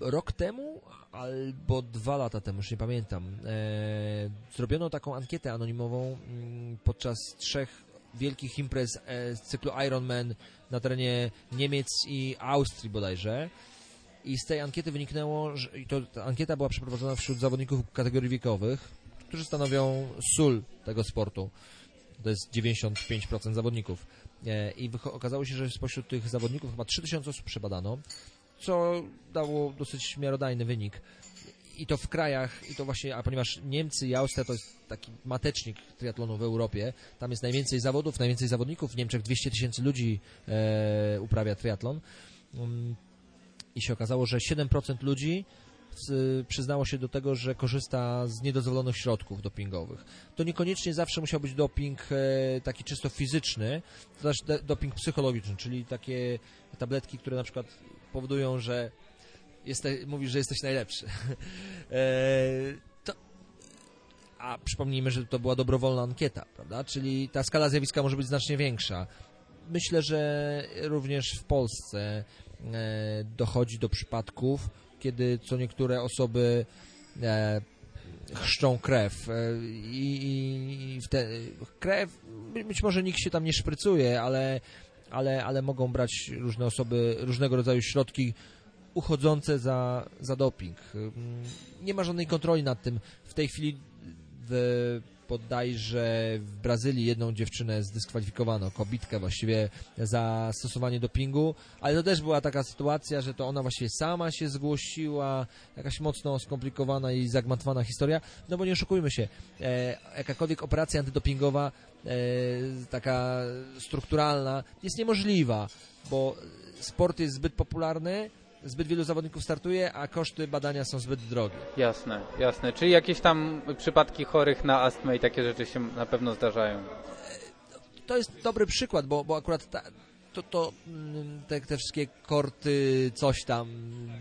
Rok temu albo dwa lata temu, już nie pamiętam, eee, zrobiono taką ankietę anonimową mm, podczas trzech wielkich imprez e, z cyklu Ironman na terenie Niemiec i Austrii bodajże. I z tej ankiety wyniknęło, że to, ta ankieta była przeprowadzona wśród zawodników kategorii wiekowych, którzy stanowią sól tego sportu. To jest 95% zawodników. E, I okazało się, że spośród tych zawodników chyba 3000 osób przebadano, co dało dosyć miarodajny wynik. I to w krajach, i to właśnie, a ponieważ Niemcy i Austria to jest taki matecznik triatlonu w Europie, tam jest najwięcej zawodów, najwięcej zawodników, w Niemczech 200 tysięcy ludzi e, uprawia triatlon. Mm, I się okazało, że 7% ludzi przyznało się do tego, że korzysta z niedozwolonych środków dopingowych. To niekoniecznie zawsze musiał być doping e, taki czysto fizyczny, to też de, doping psychologiczny, czyli takie tabletki, które na przykład powodują, że jeste, mówisz, że jesteś najlepszy. e, to, a przypomnijmy, że to była dobrowolna ankieta, prawda? Czyli ta skala zjawiska może być znacznie większa. Myślę, że również w Polsce e, dochodzi do przypadków, kiedy co niektóre osoby e, chrzczą krew i, i te, krew, by- być może nikt się tam nie szprycuje, ale, ale, ale mogą brać różne osoby, różnego rodzaju środki uchodzące za, za doping. Nie ma żadnej kontroli nad tym. W tej chwili w, bodajże w Brazylii jedną dziewczynę zdyskwalifikowano, kobitkę właściwie za stosowanie dopingu, ale to też była taka sytuacja, że to ona właściwie sama się zgłosiła, jakaś mocno skomplikowana i zagmatwana historia, no bo nie oszukujmy się, e, jakakolwiek operacja antydopingowa e, taka strukturalna jest niemożliwa, bo sport jest zbyt popularny, zbyt wielu zawodników startuje, a koszty badania są zbyt drogie. jasne, jasne. Czyli jakieś tam przypadki chorych na astmę i takie rzeczy się na pewno zdarzają. to jest dobry przykład, bo, bo akurat ta, to, to mm, te, te wszystkie korty, coś tam,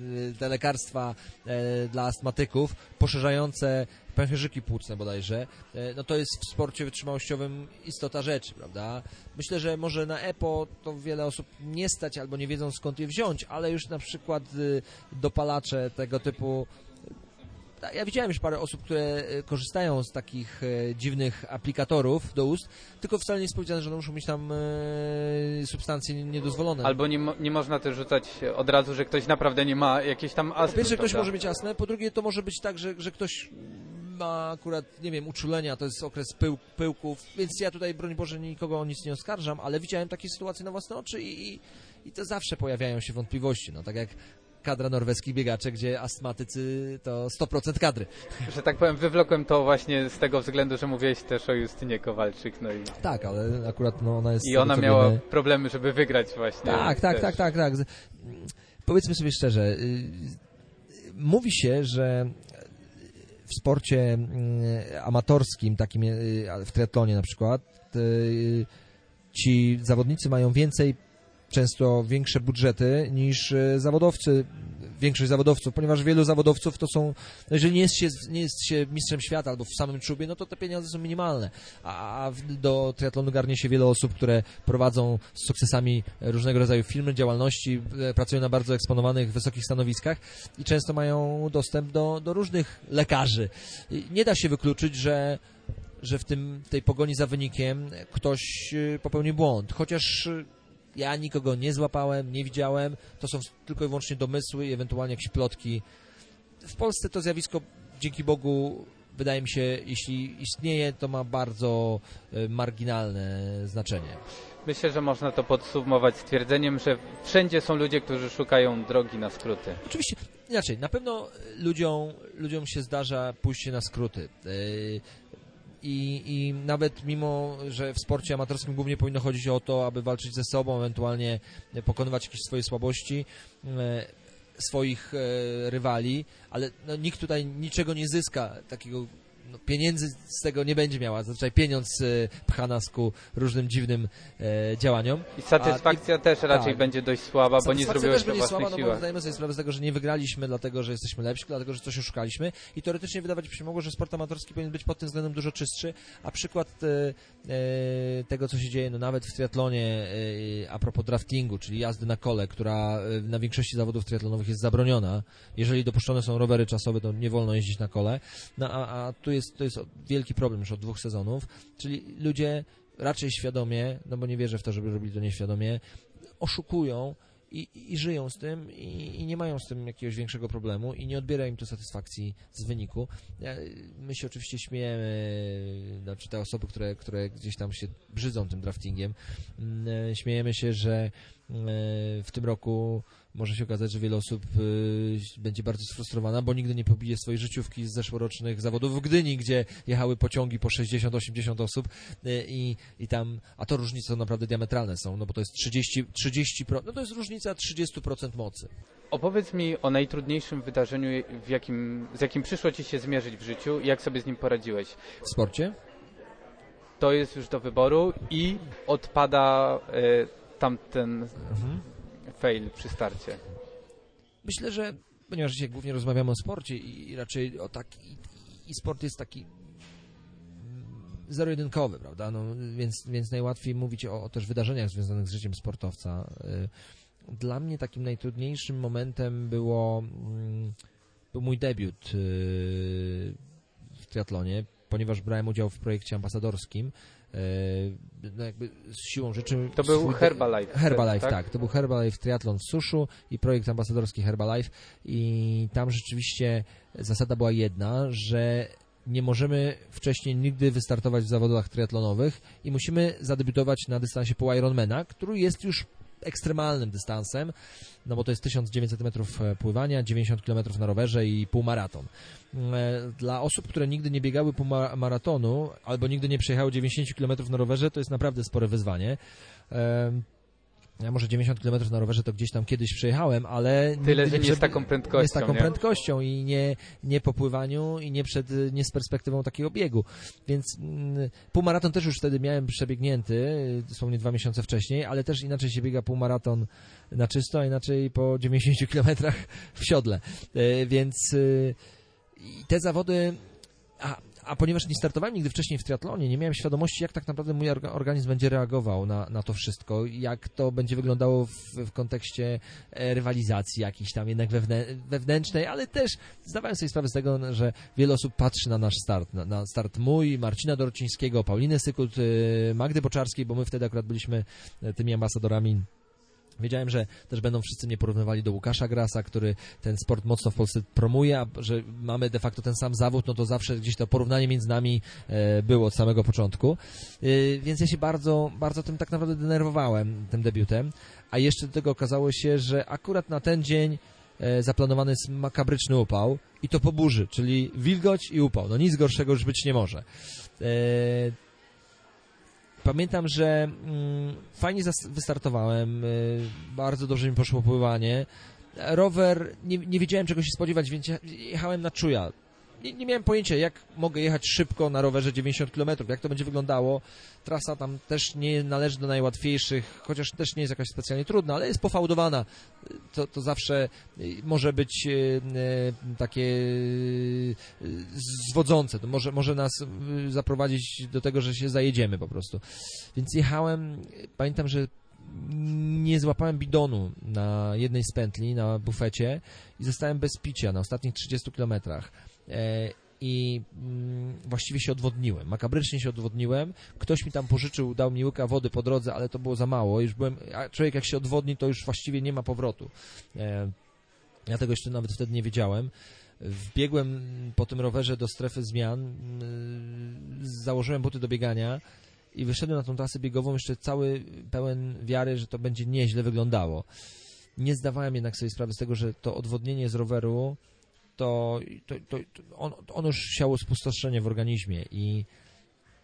y, te lekarstwa e, dla astmatyków, poszerzające pęcherzyki płucne bodajże, e, no to jest w sporcie wytrzymałościowym istota rzeczy, prawda? Myślę, że może na EPO to wiele osób nie stać albo nie wiedzą skąd je wziąć, ale już na przykład y, dopalacze tego typu ta- Ja widziałem już parę osób, które e, korzystają z takich e, dziwnych aplikatorów do ust, tylko wcale nie jest powiedziane, że muszą mieć tam e, substancje niedozwolone. Albo nie, mo- nie można też rzucać od razu, że ktoś naprawdę nie ma jakiejś tam po astmy. pierwsze, ktoś może mieć astmę, po drugie, to może być tak, że, że ktoś ma akurat, nie wiem, uczulenia, to jest okres pył, pyłków, więc ja tutaj, broń Boże, nikogo o nic nie oskarżam, ale widziałem takie sytuacje na własne oczy i, i, i to zawsze pojawiają się wątpliwości, no tak jak kadra norweskich biegaczy, gdzie astmatycy to 100% kadry. Że tak powiem, wywlokłem to właśnie z tego względu, że mówiłeś też o Justynie Kowalczyk, no i, Tak, ale akurat no, ona jest... i ona miała wiemy- problemy, żeby wygrać właśnie. Tak, tak, tak, tak, tak. Powiedzmy sobie szczerze, y, mówi się, że w sporcie mm, amatorskim, takim e, w triatlonie na przykład, e, ci zawodnicy mają więcej często większe budżety niż e, zawodowcy, większość zawodowców, ponieważ wielu zawodowców to są, no jeżeli nie jest, się, nie jest się mistrzem świata albo w samym czubie, no to te pieniądze są minimalne, a, do triatlonu garnie się wiele osób, które prowadzą z sukcesami różnego rodzaju firmy, działalności, e, pracują na bardzo eksponowanych, wysokich stanowiskach i często mają dostęp do, do różnych lekarzy. Nie da się wykluczyć, że że w tym, tej pogoni za wynikiem ktoś e, popełni błąd, chociaż ja nikogo nie złapałem, nie widziałem. To są tylko i wyłącznie domysły i ewentualnie jakieś plotki. W Polsce to zjawisko, dzięki Bogu, wydaje mi się, jeśli istnieje, to ma bardzo e, marginalne znaczenie. Myślę, że można to podsumować stwierdzeniem, że wszędzie są ludzie, którzy szukają drogi na skróty. Oczywiście, inaczej, na pewno ludziom, ludziom się zdarza pójście na skróty. I, I nawet mimo, że w sporcie amatorskim głównie powinno chodzić o to, aby walczyć ze sobą, ewentualnie pokonywać jakieś swoje słabości, e, swoich e, rywali, ale no, nikt tutaj niczego nie zyska takiego no, pieniędzy z tego nie będzie miała. Zazwyczaj pieniądz e, pcha nas ku różnym dziwnym e, działaniom. I satysfakcja A, też raczej tak. będzie dość słaba, bo nie zrobiłeś to będzie słaba, no bo zdajemy sobie sprawę z tego, że nie wygraliśmy dlatego, że jesteśmy lepsi, dlatego, że coś oszukaliśmy i teoretycznie wydawać by się mogło, że sport amatorski powinien być pod tym względem dużo czystszy, a przykład e, tego, co się dzieje no, nawet w triatlonie e, a propos draftingu, czyli jazdy na kole, która e, na większości zawodów triatlonowych jest zabroniona. Jeżeli dopuszczone są rowery czasowe, to nie wolno jeździć na kole. No, a, a tu jest, to jest wielki problem już od dwóch sezonów, czyli ludzie raczej świadomie, no bo nie wierzę w to, żeby robili to nieświadomie, oszukują i, i żyją z tym i, i, nie mają z tym jakiegoś większego problemu i nie odbiera im to satysfakcji z wyniku. My się oczywiście śmiejemy, znaczy te osoby, które, które gdzieś tam się brzydzą tym draftingiem, mm, śmiejemy się, że w tym roku może się okazać, że wiele osób y, będzie bardzo sfrustrowana, bo nigdy nie pobije swojej życiówki z zeszłorocznych zawodów w Gdyni, gdzie jechały pociągi po 60-80 osób y, i, i tam, a to różnice naprawdę diametralne są, no bo to jest 30, 30% no to jest różnica 30% mocy. Opowiedz mi o najtrudniejszym wydarzeniu, w jakim, z jakim przyszło Ci się zmierzyć w życiu i jak sobie z nim poradziłeś. W sporcie? To jest już do wyboru i odpada y, tamten mhm fail przy starcie? Myślę, że ponieważ dzisiaj głównie rozmawiamy o sporcie i raczej o taki i sport jest taki zero-jedynkowy, prawda? No, więc, więc najłatwiej mówić o, o, też wydarzeniach związanych z życiem sportowca. Y, dla mnie takim najtrudniejszym momentem było mm, był mój debiut y, w triatlonie, ponieważ brałem udział w projekcie ambasadorskim no jakby z siłą rzeczy... To był Herbalife. Herbalife, tak? tak? To był Herbalife Triathlon w Suszu i projekt ambasadorski Herbalife i tam rzeczywiście zasada była jedna, że nie możemy wcześniej nigdy wystartować w zawodach triatlonowych i musimy zadebiutować na dystansie pół Ironmana, który jest już ekstremalnym dystansem, no bo to jest 1900 metrów e, pływania, 90 km na rowerze i półmaraton. Mm, e, dla osób, które nigdy nie biegały półmaratonu albo nigdy nie przejechały 90 km na rowerze, to jest naprawdę spore wyzwanie. Ja może 90 km na rowerze to gdzieś tam kiedyś przejechałem, ale... Tyle, że nie z taką prędkością, Nie z taką nie? prędkością i nie, nie po pływaniu i nie, przed, nie z perspektywą takiego biegu. Więc mm, półmaraton też już wtedy miałem przebiegnięty, dosłownie dwa miesiące wcześniej, ale też inaczej się biega półmaraton na czysto, a inaczej po 90 km w siodle. E, więc y, te zawody... A, a ponieważ nie startowałem nigdy wcześniej w triatlonie, nie miałem świadomości, jak tak naprawdę mój organizm będzie reagował na, na to wszystko, jak to będzie wyglądało w, w kontekście e, rywalizacji jakiejś tam jednak wewnę, wewnętrznej, ale też zdawałem sobie sprawę z tego, że wiele osób patrzy na nasz start, na, na start mój, Marcina Dorocińskiego, Pauliny Sykut, e, Magdy Boczarskiej, bo my wtedy akurat byliśmy e, tymi ambasadorami Wiedziałem, że też będą wszyscy mnie porównywali do Łukasza Grasa, który ten sport mocno w Polsce promuje, a że mamy de facto ten sam zawód, no to zawsze gdzieś to porównanie między nami e, było od samego początku. E, więc ja się bardzo, bardzo tym tak naprawdę denerwowałem, tym debiutem. A jeszcze do tego okazało się, że akurat na ten dzień e, zaplanowany jest makabryczny upał i to po burzy, czyli wilgoć i upał. No nic gorszego już być nie może. Pamiętam, że mm, fajnie wystartowałem, y, bardzo dobrze mi poszło pływanie. Rower, nie, nie wiedziałem czego się spodziewać, więc jechałem na czuja. Nie, nie miałem pojęcia, jak mogę jechać szybko na rowerze 90 km, jak to będzie wyglądało. Trasa tam też nie należy do najłatwiejszych, chociaż też nie jest jakaś specjalnie trudna, ale jest pofałdowana. To, to zawsze y, może być y, y, takie zwodzące. To może, może nas zaprowadzić do tego, że się zajedziemy po prostu. Więc jechałem, pamiętam, że nie złapałem bidonu na jednej z pętli, na bufecie i zostałem bez picia na ostatnich 30 kilometrach. E, I mm, właściwie się odwodniłem, makabrycznie się odwodniłem. Ktoś mi tam pożyczył, dał mi łyka wody po drodze, ale to było za mało. Już byłem, a człowiek jak się odwodni, to już właściwie nie ma powrotu. E, ja tego jeszcze nawet wtedy nie wiedziałem. Wbiegłem po tym rowerze do strefy zmian, y, założyłem buty do biegania i wyszedłem na tą trasę biegową jeszcze cały pełen wiary, że to będzie nieźle wyglądało. Nie zdawałem jednak sobie sprawy z tego, że to odwodnienie z roweru to, to, to, on, ono już siało spustoszenie w organizmie i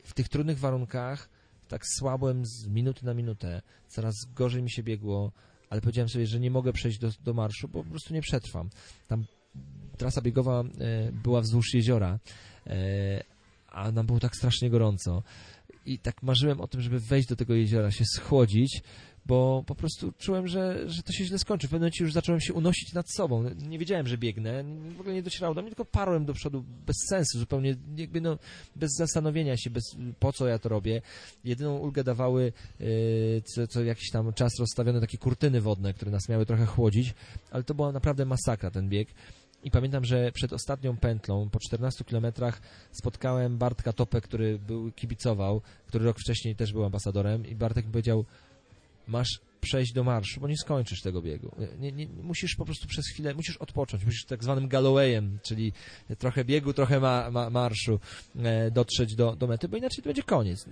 w tych trudnych warunkach tak słabłem z minuty na minutę, coraz gorzej mi się biegło, ale powiedziałem sobie, że nie mogę przejść do, do marszu, bo po prostu nie przetrwam. Tam trasa biegowa e, była wzdłuż jeziora, e, a nam było tak strasznie gorąco. I tak marzyłem o tym, żeby wejść do tego jeziora, się schłodzić, bo po prostu czułem, że, że to się źle skończy. W pewnym momencie już zacząłem się unosić nad sobą. Nie wiedziałem, że biegnę, w ogóle nie docierało do mnie, tylko parłem do przodu bez sensu, zupełnie jakby no, bez zastanowienia się, bez po co ja to robię. Jedyną ulgę dawały yy, co, co jakiś tam czas rozstawione takie kurtyny wodne, które nas miały trochę chłodzić, ale to była naprawdę masakra ten bieg. I pamiętam, że przed ostatnią pętlą, po 14 kilometrach, spotkałem Bartka Topę, który był kibicował, który rok wcześniej też był ambasadorem i Bartek mi powiedział, masz przejść do marszu, bo nie skończysz tego biegu. Nie, nie, musisz po prostu przez chwilę, musisz odpocząć, musisz tak zwanym Gallowayem, czyli trochę biegu, trochę ma, ma, marszu e, dotrzeć do, do mety, bo inaczej to będzie koniec.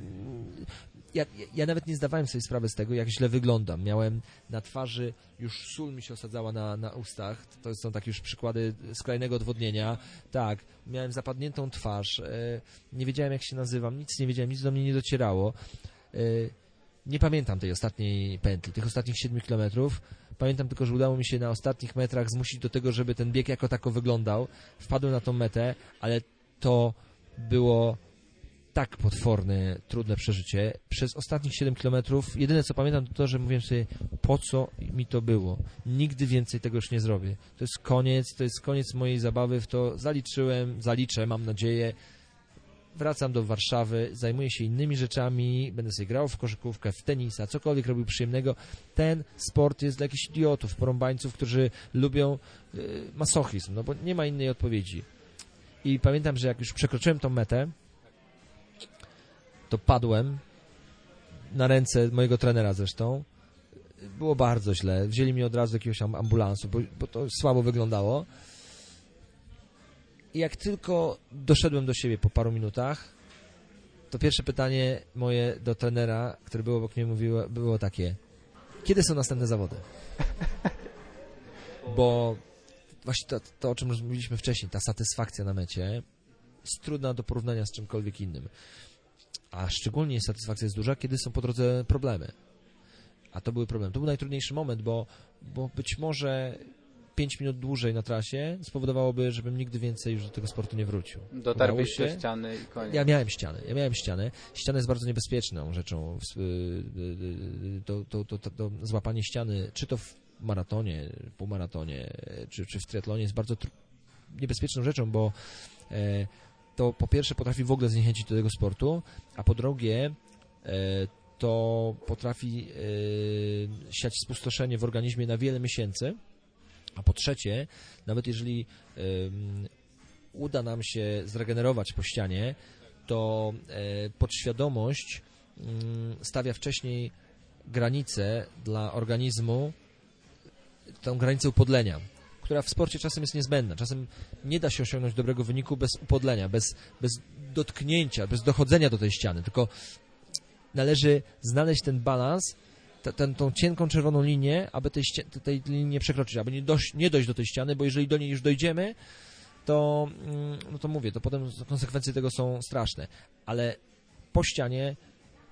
Ja, ja nawet nie zdawałem sobie sprawy z tego, jak źle wyglądam. Miałem na twarzy, już sól mi się osadzała na, na ustach, to są takie już przykłady skrajnego odwodnienia. Tak, miałem zapadniętą twarz, e, nie wiedziałem jak się nazywam, nic nie wiedziałem, nic do mnie nie docierało. E, nie pamiętam tej ostatniej pętli, tych ostatnich 7 kilometrów. Pamiętam tylko, że udało mi się na ostatnich metrach zmusić do tego, żeby ten bieg jako tako wyglądał. Wpadłem na tą metę, ale to było tak potworne, trudne przeżycie. Przez ostatnich 7 kilometrów jedyne co pamiętam to to, że mówiłem sobie, po co mi to było. Nigdy więcej tego już nie zrobię. To jest koniec, to jest koniec mojej zabawy, w to zaliczyłem, zaliczę, mam nadzieję wracam do Warszawy, zajmuję się innymi rzeczami, będę sobie grał w koszykówkę, w tenisa, cokolwiek robił przyjemnego. Ten sport jest dla jakichś idiotów, porąbańców, którzy lubią y, masochizm, no bo nie ma innej odpowiedzi. I pamiętam, że jak już przekroczyłem tą metę, to padłem na ręce mojego trenera zresztą. Było bardzo źle. Wzięli mnie od razu do jakiegoś ambulansu, bo, bo to słabo wyglądało. I jak tylko doszedłem do siebie po paru minutach, to pierwsze pytanie moje do trenera, który był obok mnie, mówiło, było takie: Kiedy są następne zawody? Bo właśnie to, to, o czym mówiliśmy wcześniej, ta satysfakcja na mecie jest trudna do porównania z czymkolwiek innym. A szczególnie satysfakcja jest duża, kiedy są po drodze problemy. A to były problemy. To był najtrudniejszy moment, bo, bo być może 5 minut dłużej na trasie spowodowałoby, żebym nigdy więcej już do tego sportu nie wrócił. Dotarłeś do ściany i koniec. Ja miałem ścianę, ja miałem ścianę. Ściana jest bardzo niebezpieczną rzeczą. To, to, to, to złapanie ściany, czy to w maratonie, półmaratonie, czy, czy w triatlonie jest bardzo niebezpieczną rzeczą, bo e, to po pierwsze potrafi w ogóle zniechęcić do tego sportu, a po drugie e, to potrafi e, siać spustoszenie w organizmie na wiele miesięcy, a po trzecie, nawet jeżeli uda nam się zregenerować po ścianie, to e, podświadomość um, stawia wcześniej granicę dla organizmu, tą granicę upodlenia, która w sporcie czasem jest niezbędna. Czasem nie da się osiągnąć dobrego wyniku bez upodlenia, bez, bez dotknięcia, bez dochodzenia do tej ściany, tylko należy znaleźć ten balans ten, tą cienką czerwoną linię, aby tej, tej linii nie przekroczyć, aby nie dojść, nie dojść do tej ściany, bo jeżeli do niej już dojdziemy, to, mm, no to mówię, to potem konsekwencje tego są straszne. Ale po ścianie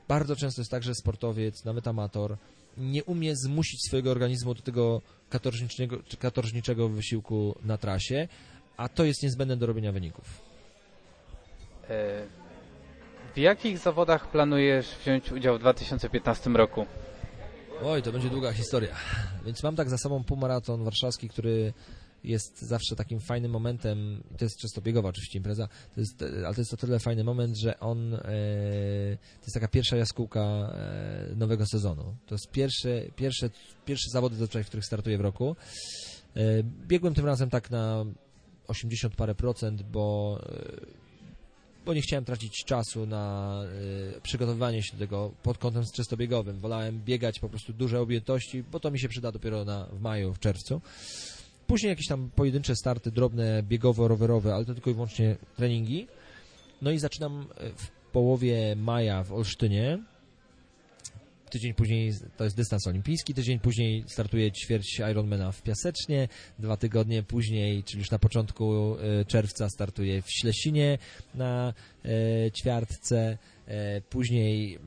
bardzo często jest tak, że sportowiec, nawet amator, nie umie zmusić swojego organizmu do tego katorżniczego, katorżniczego wysiłku na trasie, a to jest niezbędne do robienia wyników. E, w jakich zawodach planujesz wziąć udział w 2015 roku? Oj, to będzie długa historia. Więc mam tak za sobą półmaraton warszawski, który jest zawsze takim fajnym momentem, to jest często biegowa oczywiście impreza, to jest, ale to jest o tyle fajny moment, że on, e, to jest taka pierwsza jaskółka e, nowego sezonu. To jest pierwsze, pierwsze, pierwsze zawody w których startuję w roku. E, biegłem tym razem tak na 80 parę procent, bo bo nie chciałem tracić czasu na y, przygotowywanie się do tego pod kątem czysto biegowym. Wolałem biegać po prostu duże objętości, bo to mi się przyda dopiero na, w maju, w czerwcu. Później jakieś tam pojedyncze starty, drobne, biegowo-rowerowe, ale to tylko i wyłącznie treningi. No i zaczynam w połowie maja w Olsztynie. Tydzień później to jest dystans olimpijski, tydzień później startuje ćwierć Ironmana w Piasecznie, dwa tygodnie później, czyli już na początku czerwca startuje w Ślesinie na ćwiartce, później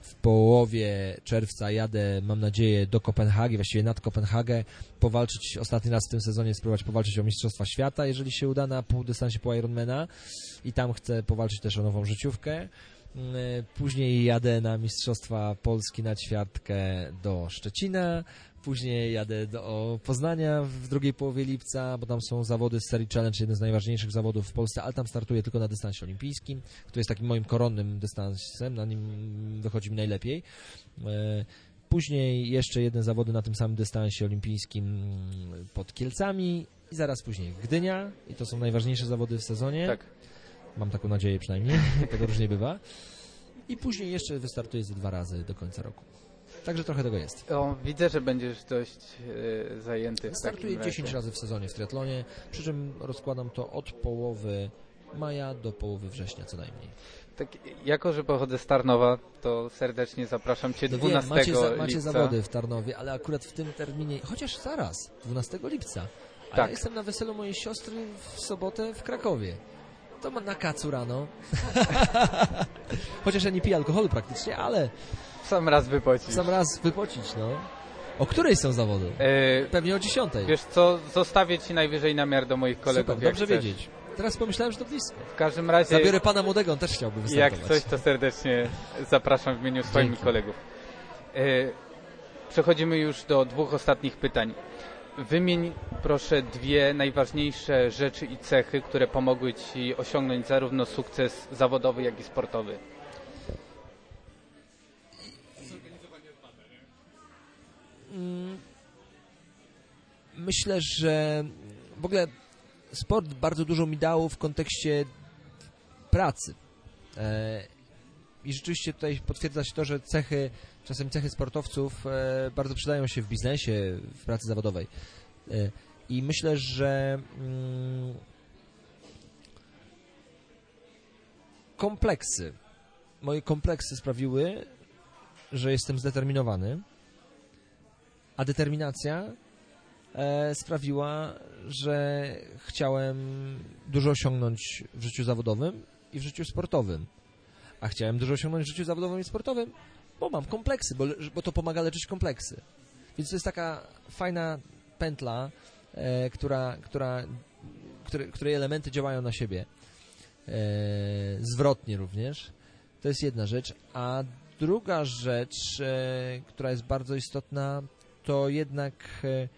w połowie czerwca jadę, mam nadzieję, do Kopenhagi, właściwie nad Kopenhagę, powalczyć, ostatni raz w tym sezonie spróbować powalczyć o Mistrzostwa Świata, jeżeli się uda na półdystansie po Ironmana i tam chcę powalczyć też o nową życiówkę. Później jadę na Mistrzostwa Polski na ćwiartkę do Szczecina, później jadę do Poznania w drugiej połowie lipca, bo tam są zawody z serii Challenge, jeden z najważniejszych zawodów w Polsce, ale tam startuję tylko na dystansie olimpijskim, który jest takim moim koronnym dystansem, na nim wychodzi mi najlepiej. Później jeszcze jedne zawody na tym samym dystansie olimpijskim pod Kielcami i zaraz później Gdynia i to są najważniejsze zawody w sezonie. Tak. Mam taką nadzieję przynajmniej, tego różnie bywa. I później jeszcze wystartuję ze dwa razy do końca roku. Także trochę tego jest. O, widzę, że będziesz dość e, zajęty. Startuję takim razie. 10 razy w sezonie w triatlonie, przy czym rozkładam to od połowy maja do połowy września co najmniej. Tak, jako, że pochodzę z Tarnowa, to serdecznie zapraszam Cię No 12 wiem, macie, za, macie lipca. zawody w Tarnowie, ale akurat w tym terminie, chociaż zaraz, 12 lipca. A ja Tak. jestem na weselu mojej siostry w sobotę w Krakowie. To ma na kacu rano. Chociaż ja nie piję alkoholu praktycznie, ale sam raz wypocisz. w sam raz wypocić, no. O której są zawody? E, Pewnie o 10. wiesz co, zostawię Ci najwyżej namiar do moich kolegów, Super, jak dobrze chcesz. wiedzieć. Teraz pomyślałem, że to blisko. W każdym razie, Zabiorę pana młodego, on też chciałby jak wystartować. coś, to serdecznie zapraszam w imieniu swoich kolegów. E, przechodzimy już do dwóch ostatnich pytań. Wymień proszę dwie najważniejsze rzeczy i cechy, które pomogły Ci osiągnąć zarówno sukces zawodowy, jak i sportowy. Mm, Myślę, że w ogóle sport bardzo dużo mi dał w kontekście pracy. I rzeczywiście tutaj potwierdza się to, że cechy, czasem cechy sportowców e, bardzo przydają się w biznesie, w pracy zawodowej. E, I myślę, że mm, kompleksy, moje kompleksy sprawiły, że jestem zdeterminowany, a determinacja e, sprawiła, że chciałem dużo osiągnąć w życiu zawodowym i w życiu sportowym. A chciałem dużo osiągnąć w życiu zawodowym i sportowym, bo mam kompleksy, bo, bo to pomaga leczyć kompleksy. Więc to jest taka fajna pętla, e, która, która, które, której elementy działają na siebie. E, zwrotnie również. To jest jedna rzecz. A druga rzecz, e, która jest bardzo istotna, to jednak e,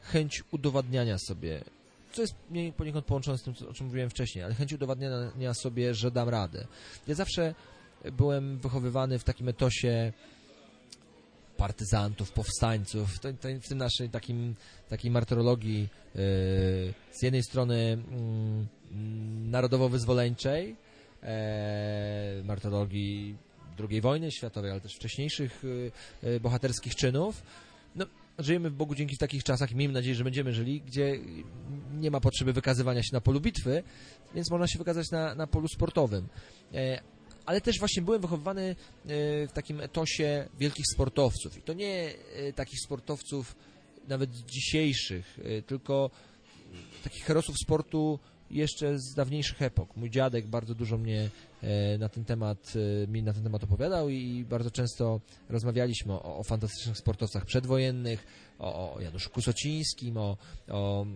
chęć udowadniania sobie, co jest poniekąd połączone z tym, o czym mówiłem wcześniej, ale chęć udowadniania sobie, że dam radę. Ja zawsze byłem wychowywany w takim etosie partyzantów, powstańców, w tym naszej takim, takiej martyrologii e, z jednej strony mm, narodowo-wyzwoleńczej, e, martyrologii II wojny światowej, ale też wcześniejszych e, e, bohaterskich czynów. Żyjemy w Bogu dzięki takich czasach i miejmy nadzieję, że będziemy żyli, gdzie nie ma potrzeby wykazywania się na polu bitwy, więc można się wykazać na, na polu sportowym. E, ale też właśnie byłem wychowywany e, w takim etosie wielkich sportowców. I to nie e, takich sportowców nawet dzisiejszych, tylko takich herosów sportu jeszcze z dawniejszych epok. Mój dziadek bardzo dużo mnie na ten temat, e, mi na ten temat opowiadał i bardzo często rozmawialiśmy o, o fantastycznych sportowcach przedwojennych, o, o Januszu Kusocińskim, o, o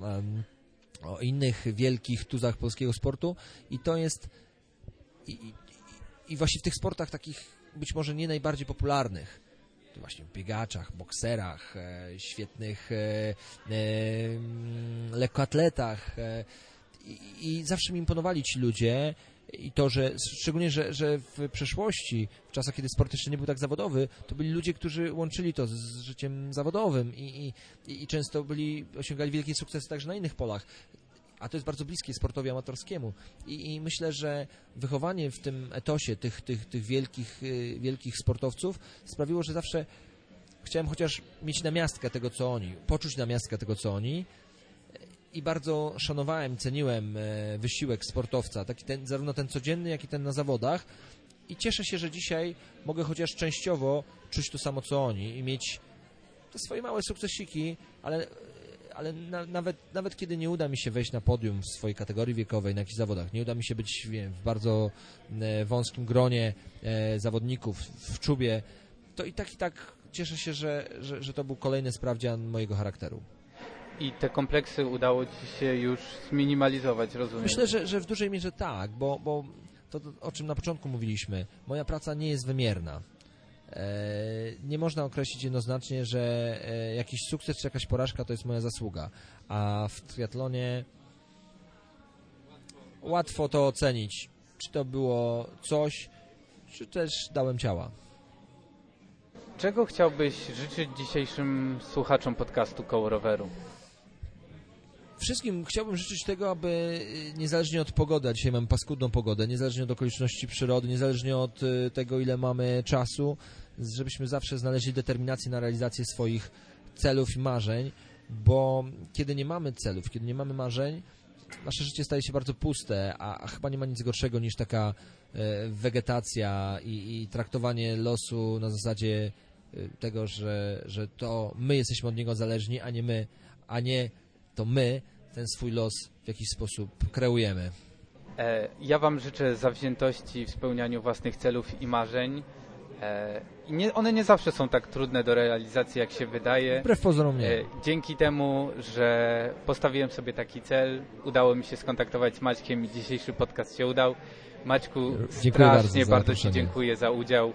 o innych wielkich tuzach polskiego sportu. I to jest i, i, i właśnie w tych sportach takich być może nie najbardziej popularnych. Właśnie w biegaczach, bokserach, e, świetnych e, e, lekkoatletach e, i zawsze mi imponowali ci ludzie i to, że szczególnie, że, że w przeszłości, w czasach, kiedy sport jeszcze nie był tak zawodowy, to byli ludzie, którzy łączyli to z, życiem zawodowym i, i, i często byli, osiągali wielkie sukcesy także na innych polach. A to jest bardzo bliskie sportowi amatorskiemu. I, I, myślę, że wychowanie w tym etosie tych, tych, tych wielkich, y, wielkich sportowców sprawiło, że zawsze chciałem chociaż mieć namiastkę tego, co oni, poczuć namiastkę tego, co oni, i bardzo szanowałem, ceniłem e, wysiłek sportowca, taki ten, zarówno ten codzienny, jak i ten na zawodach. I cieszę się, że dzisiaj mogę chociaż częściowo czuć to samo, co oni i mieć te swoje małe sukcesiki, ale, ale na, nawet, nawet kiedy nie uda mi się wejść na podium w swojej kategorii wiekowej, na jakichś zawodach, nie uda mi się być wiem, w bardzo e, wąskim gronie e, zawodników w czubie, to i tak i tak cieszę się, że, że, że to był kolejny sprawdzian mojego charakteru. I te kompleksy udało Ci się już zminimalizować, rozumiem? Myślę, że, że w dużej mierze tak, bo, bo to, to, o czym na początku mówiliśmy, moja praca nie jest wymierna. E, nie można określić jednoznacznie, że e, jakiś sukces czy jakaś porażka to jest moja zasługa, a w triatlonie łatwo to ocenić, czy to było coś, czy też dałem ciała. Czego chciałbyś życzyć dzisiejszym słuchaczom podcastu Koło Roweru? Wszystkim chciałbym życzyć tego, aby y, niezależnie od pogody, a dzisiaj mamy paskudną pogodę, niezależnie od okoliczności przyrody, niezależnie od y, tego, ile mamy czasu, żebyśmy zawsze znaleźli determinację na realizację swoich celów i marzeń, bo kiedy nie mamy celów, kiedy nie mamy marzeń, nasze życie staje się bardzo puste, a, chyba nie ma nic gorszego niż taka e, wegetacja i, i, traktowanie losu na zasadzie tego, że, że to my jesteśmy od niego zależni, a nie my, a nie to my ten swój los w jakiś sposób kreujemy. E, ja Wam życzę zawziętości w spełnianiu własnych celów i marzeń. E, I nie, one nie zawsze są tak trudne do realizacji, jak się wydaje. Wbrew pozorom nie. E, dzięki temu, że postawiłem sobie taki cel, udało mi się skontaktować z Maćkiem i dzisiejszy podcast się udał. Maćku, dziękuję strasznie bardzo, bardzo Ci dziękuję za udział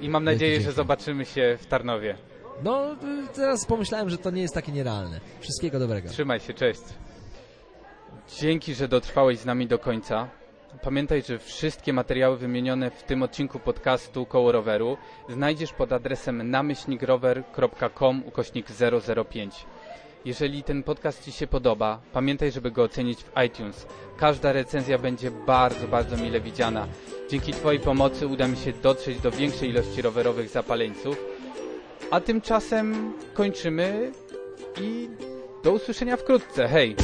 i mam nadzieję, że zobaczymy się w Tarnowie. No, teraz pomyślałem, że to nie jest takie nierealne. Wszystkiego dobrego. Trzymaj się, cześć. Dzięki, że dotrwałeś z nami do końca. Pamiętaj, że wszystkie materiały wymienione w tym odcinku podcastu Koło Roweru znajdziesz pod adresem namyślnikrower.com ukośnik 005. Jeżeli ten podcast Ci się podoba, pamiętaj, żeby go ocenić w iTunes. Każda recenzja będzie bardzo, bardzo mile widziana. Dzięki Twojej pomocy uda mi się dotrzeć do większej ilości rowerowych zapaleńców. A tymczasem kończymy i do usłyszenia wkrótce. Hej!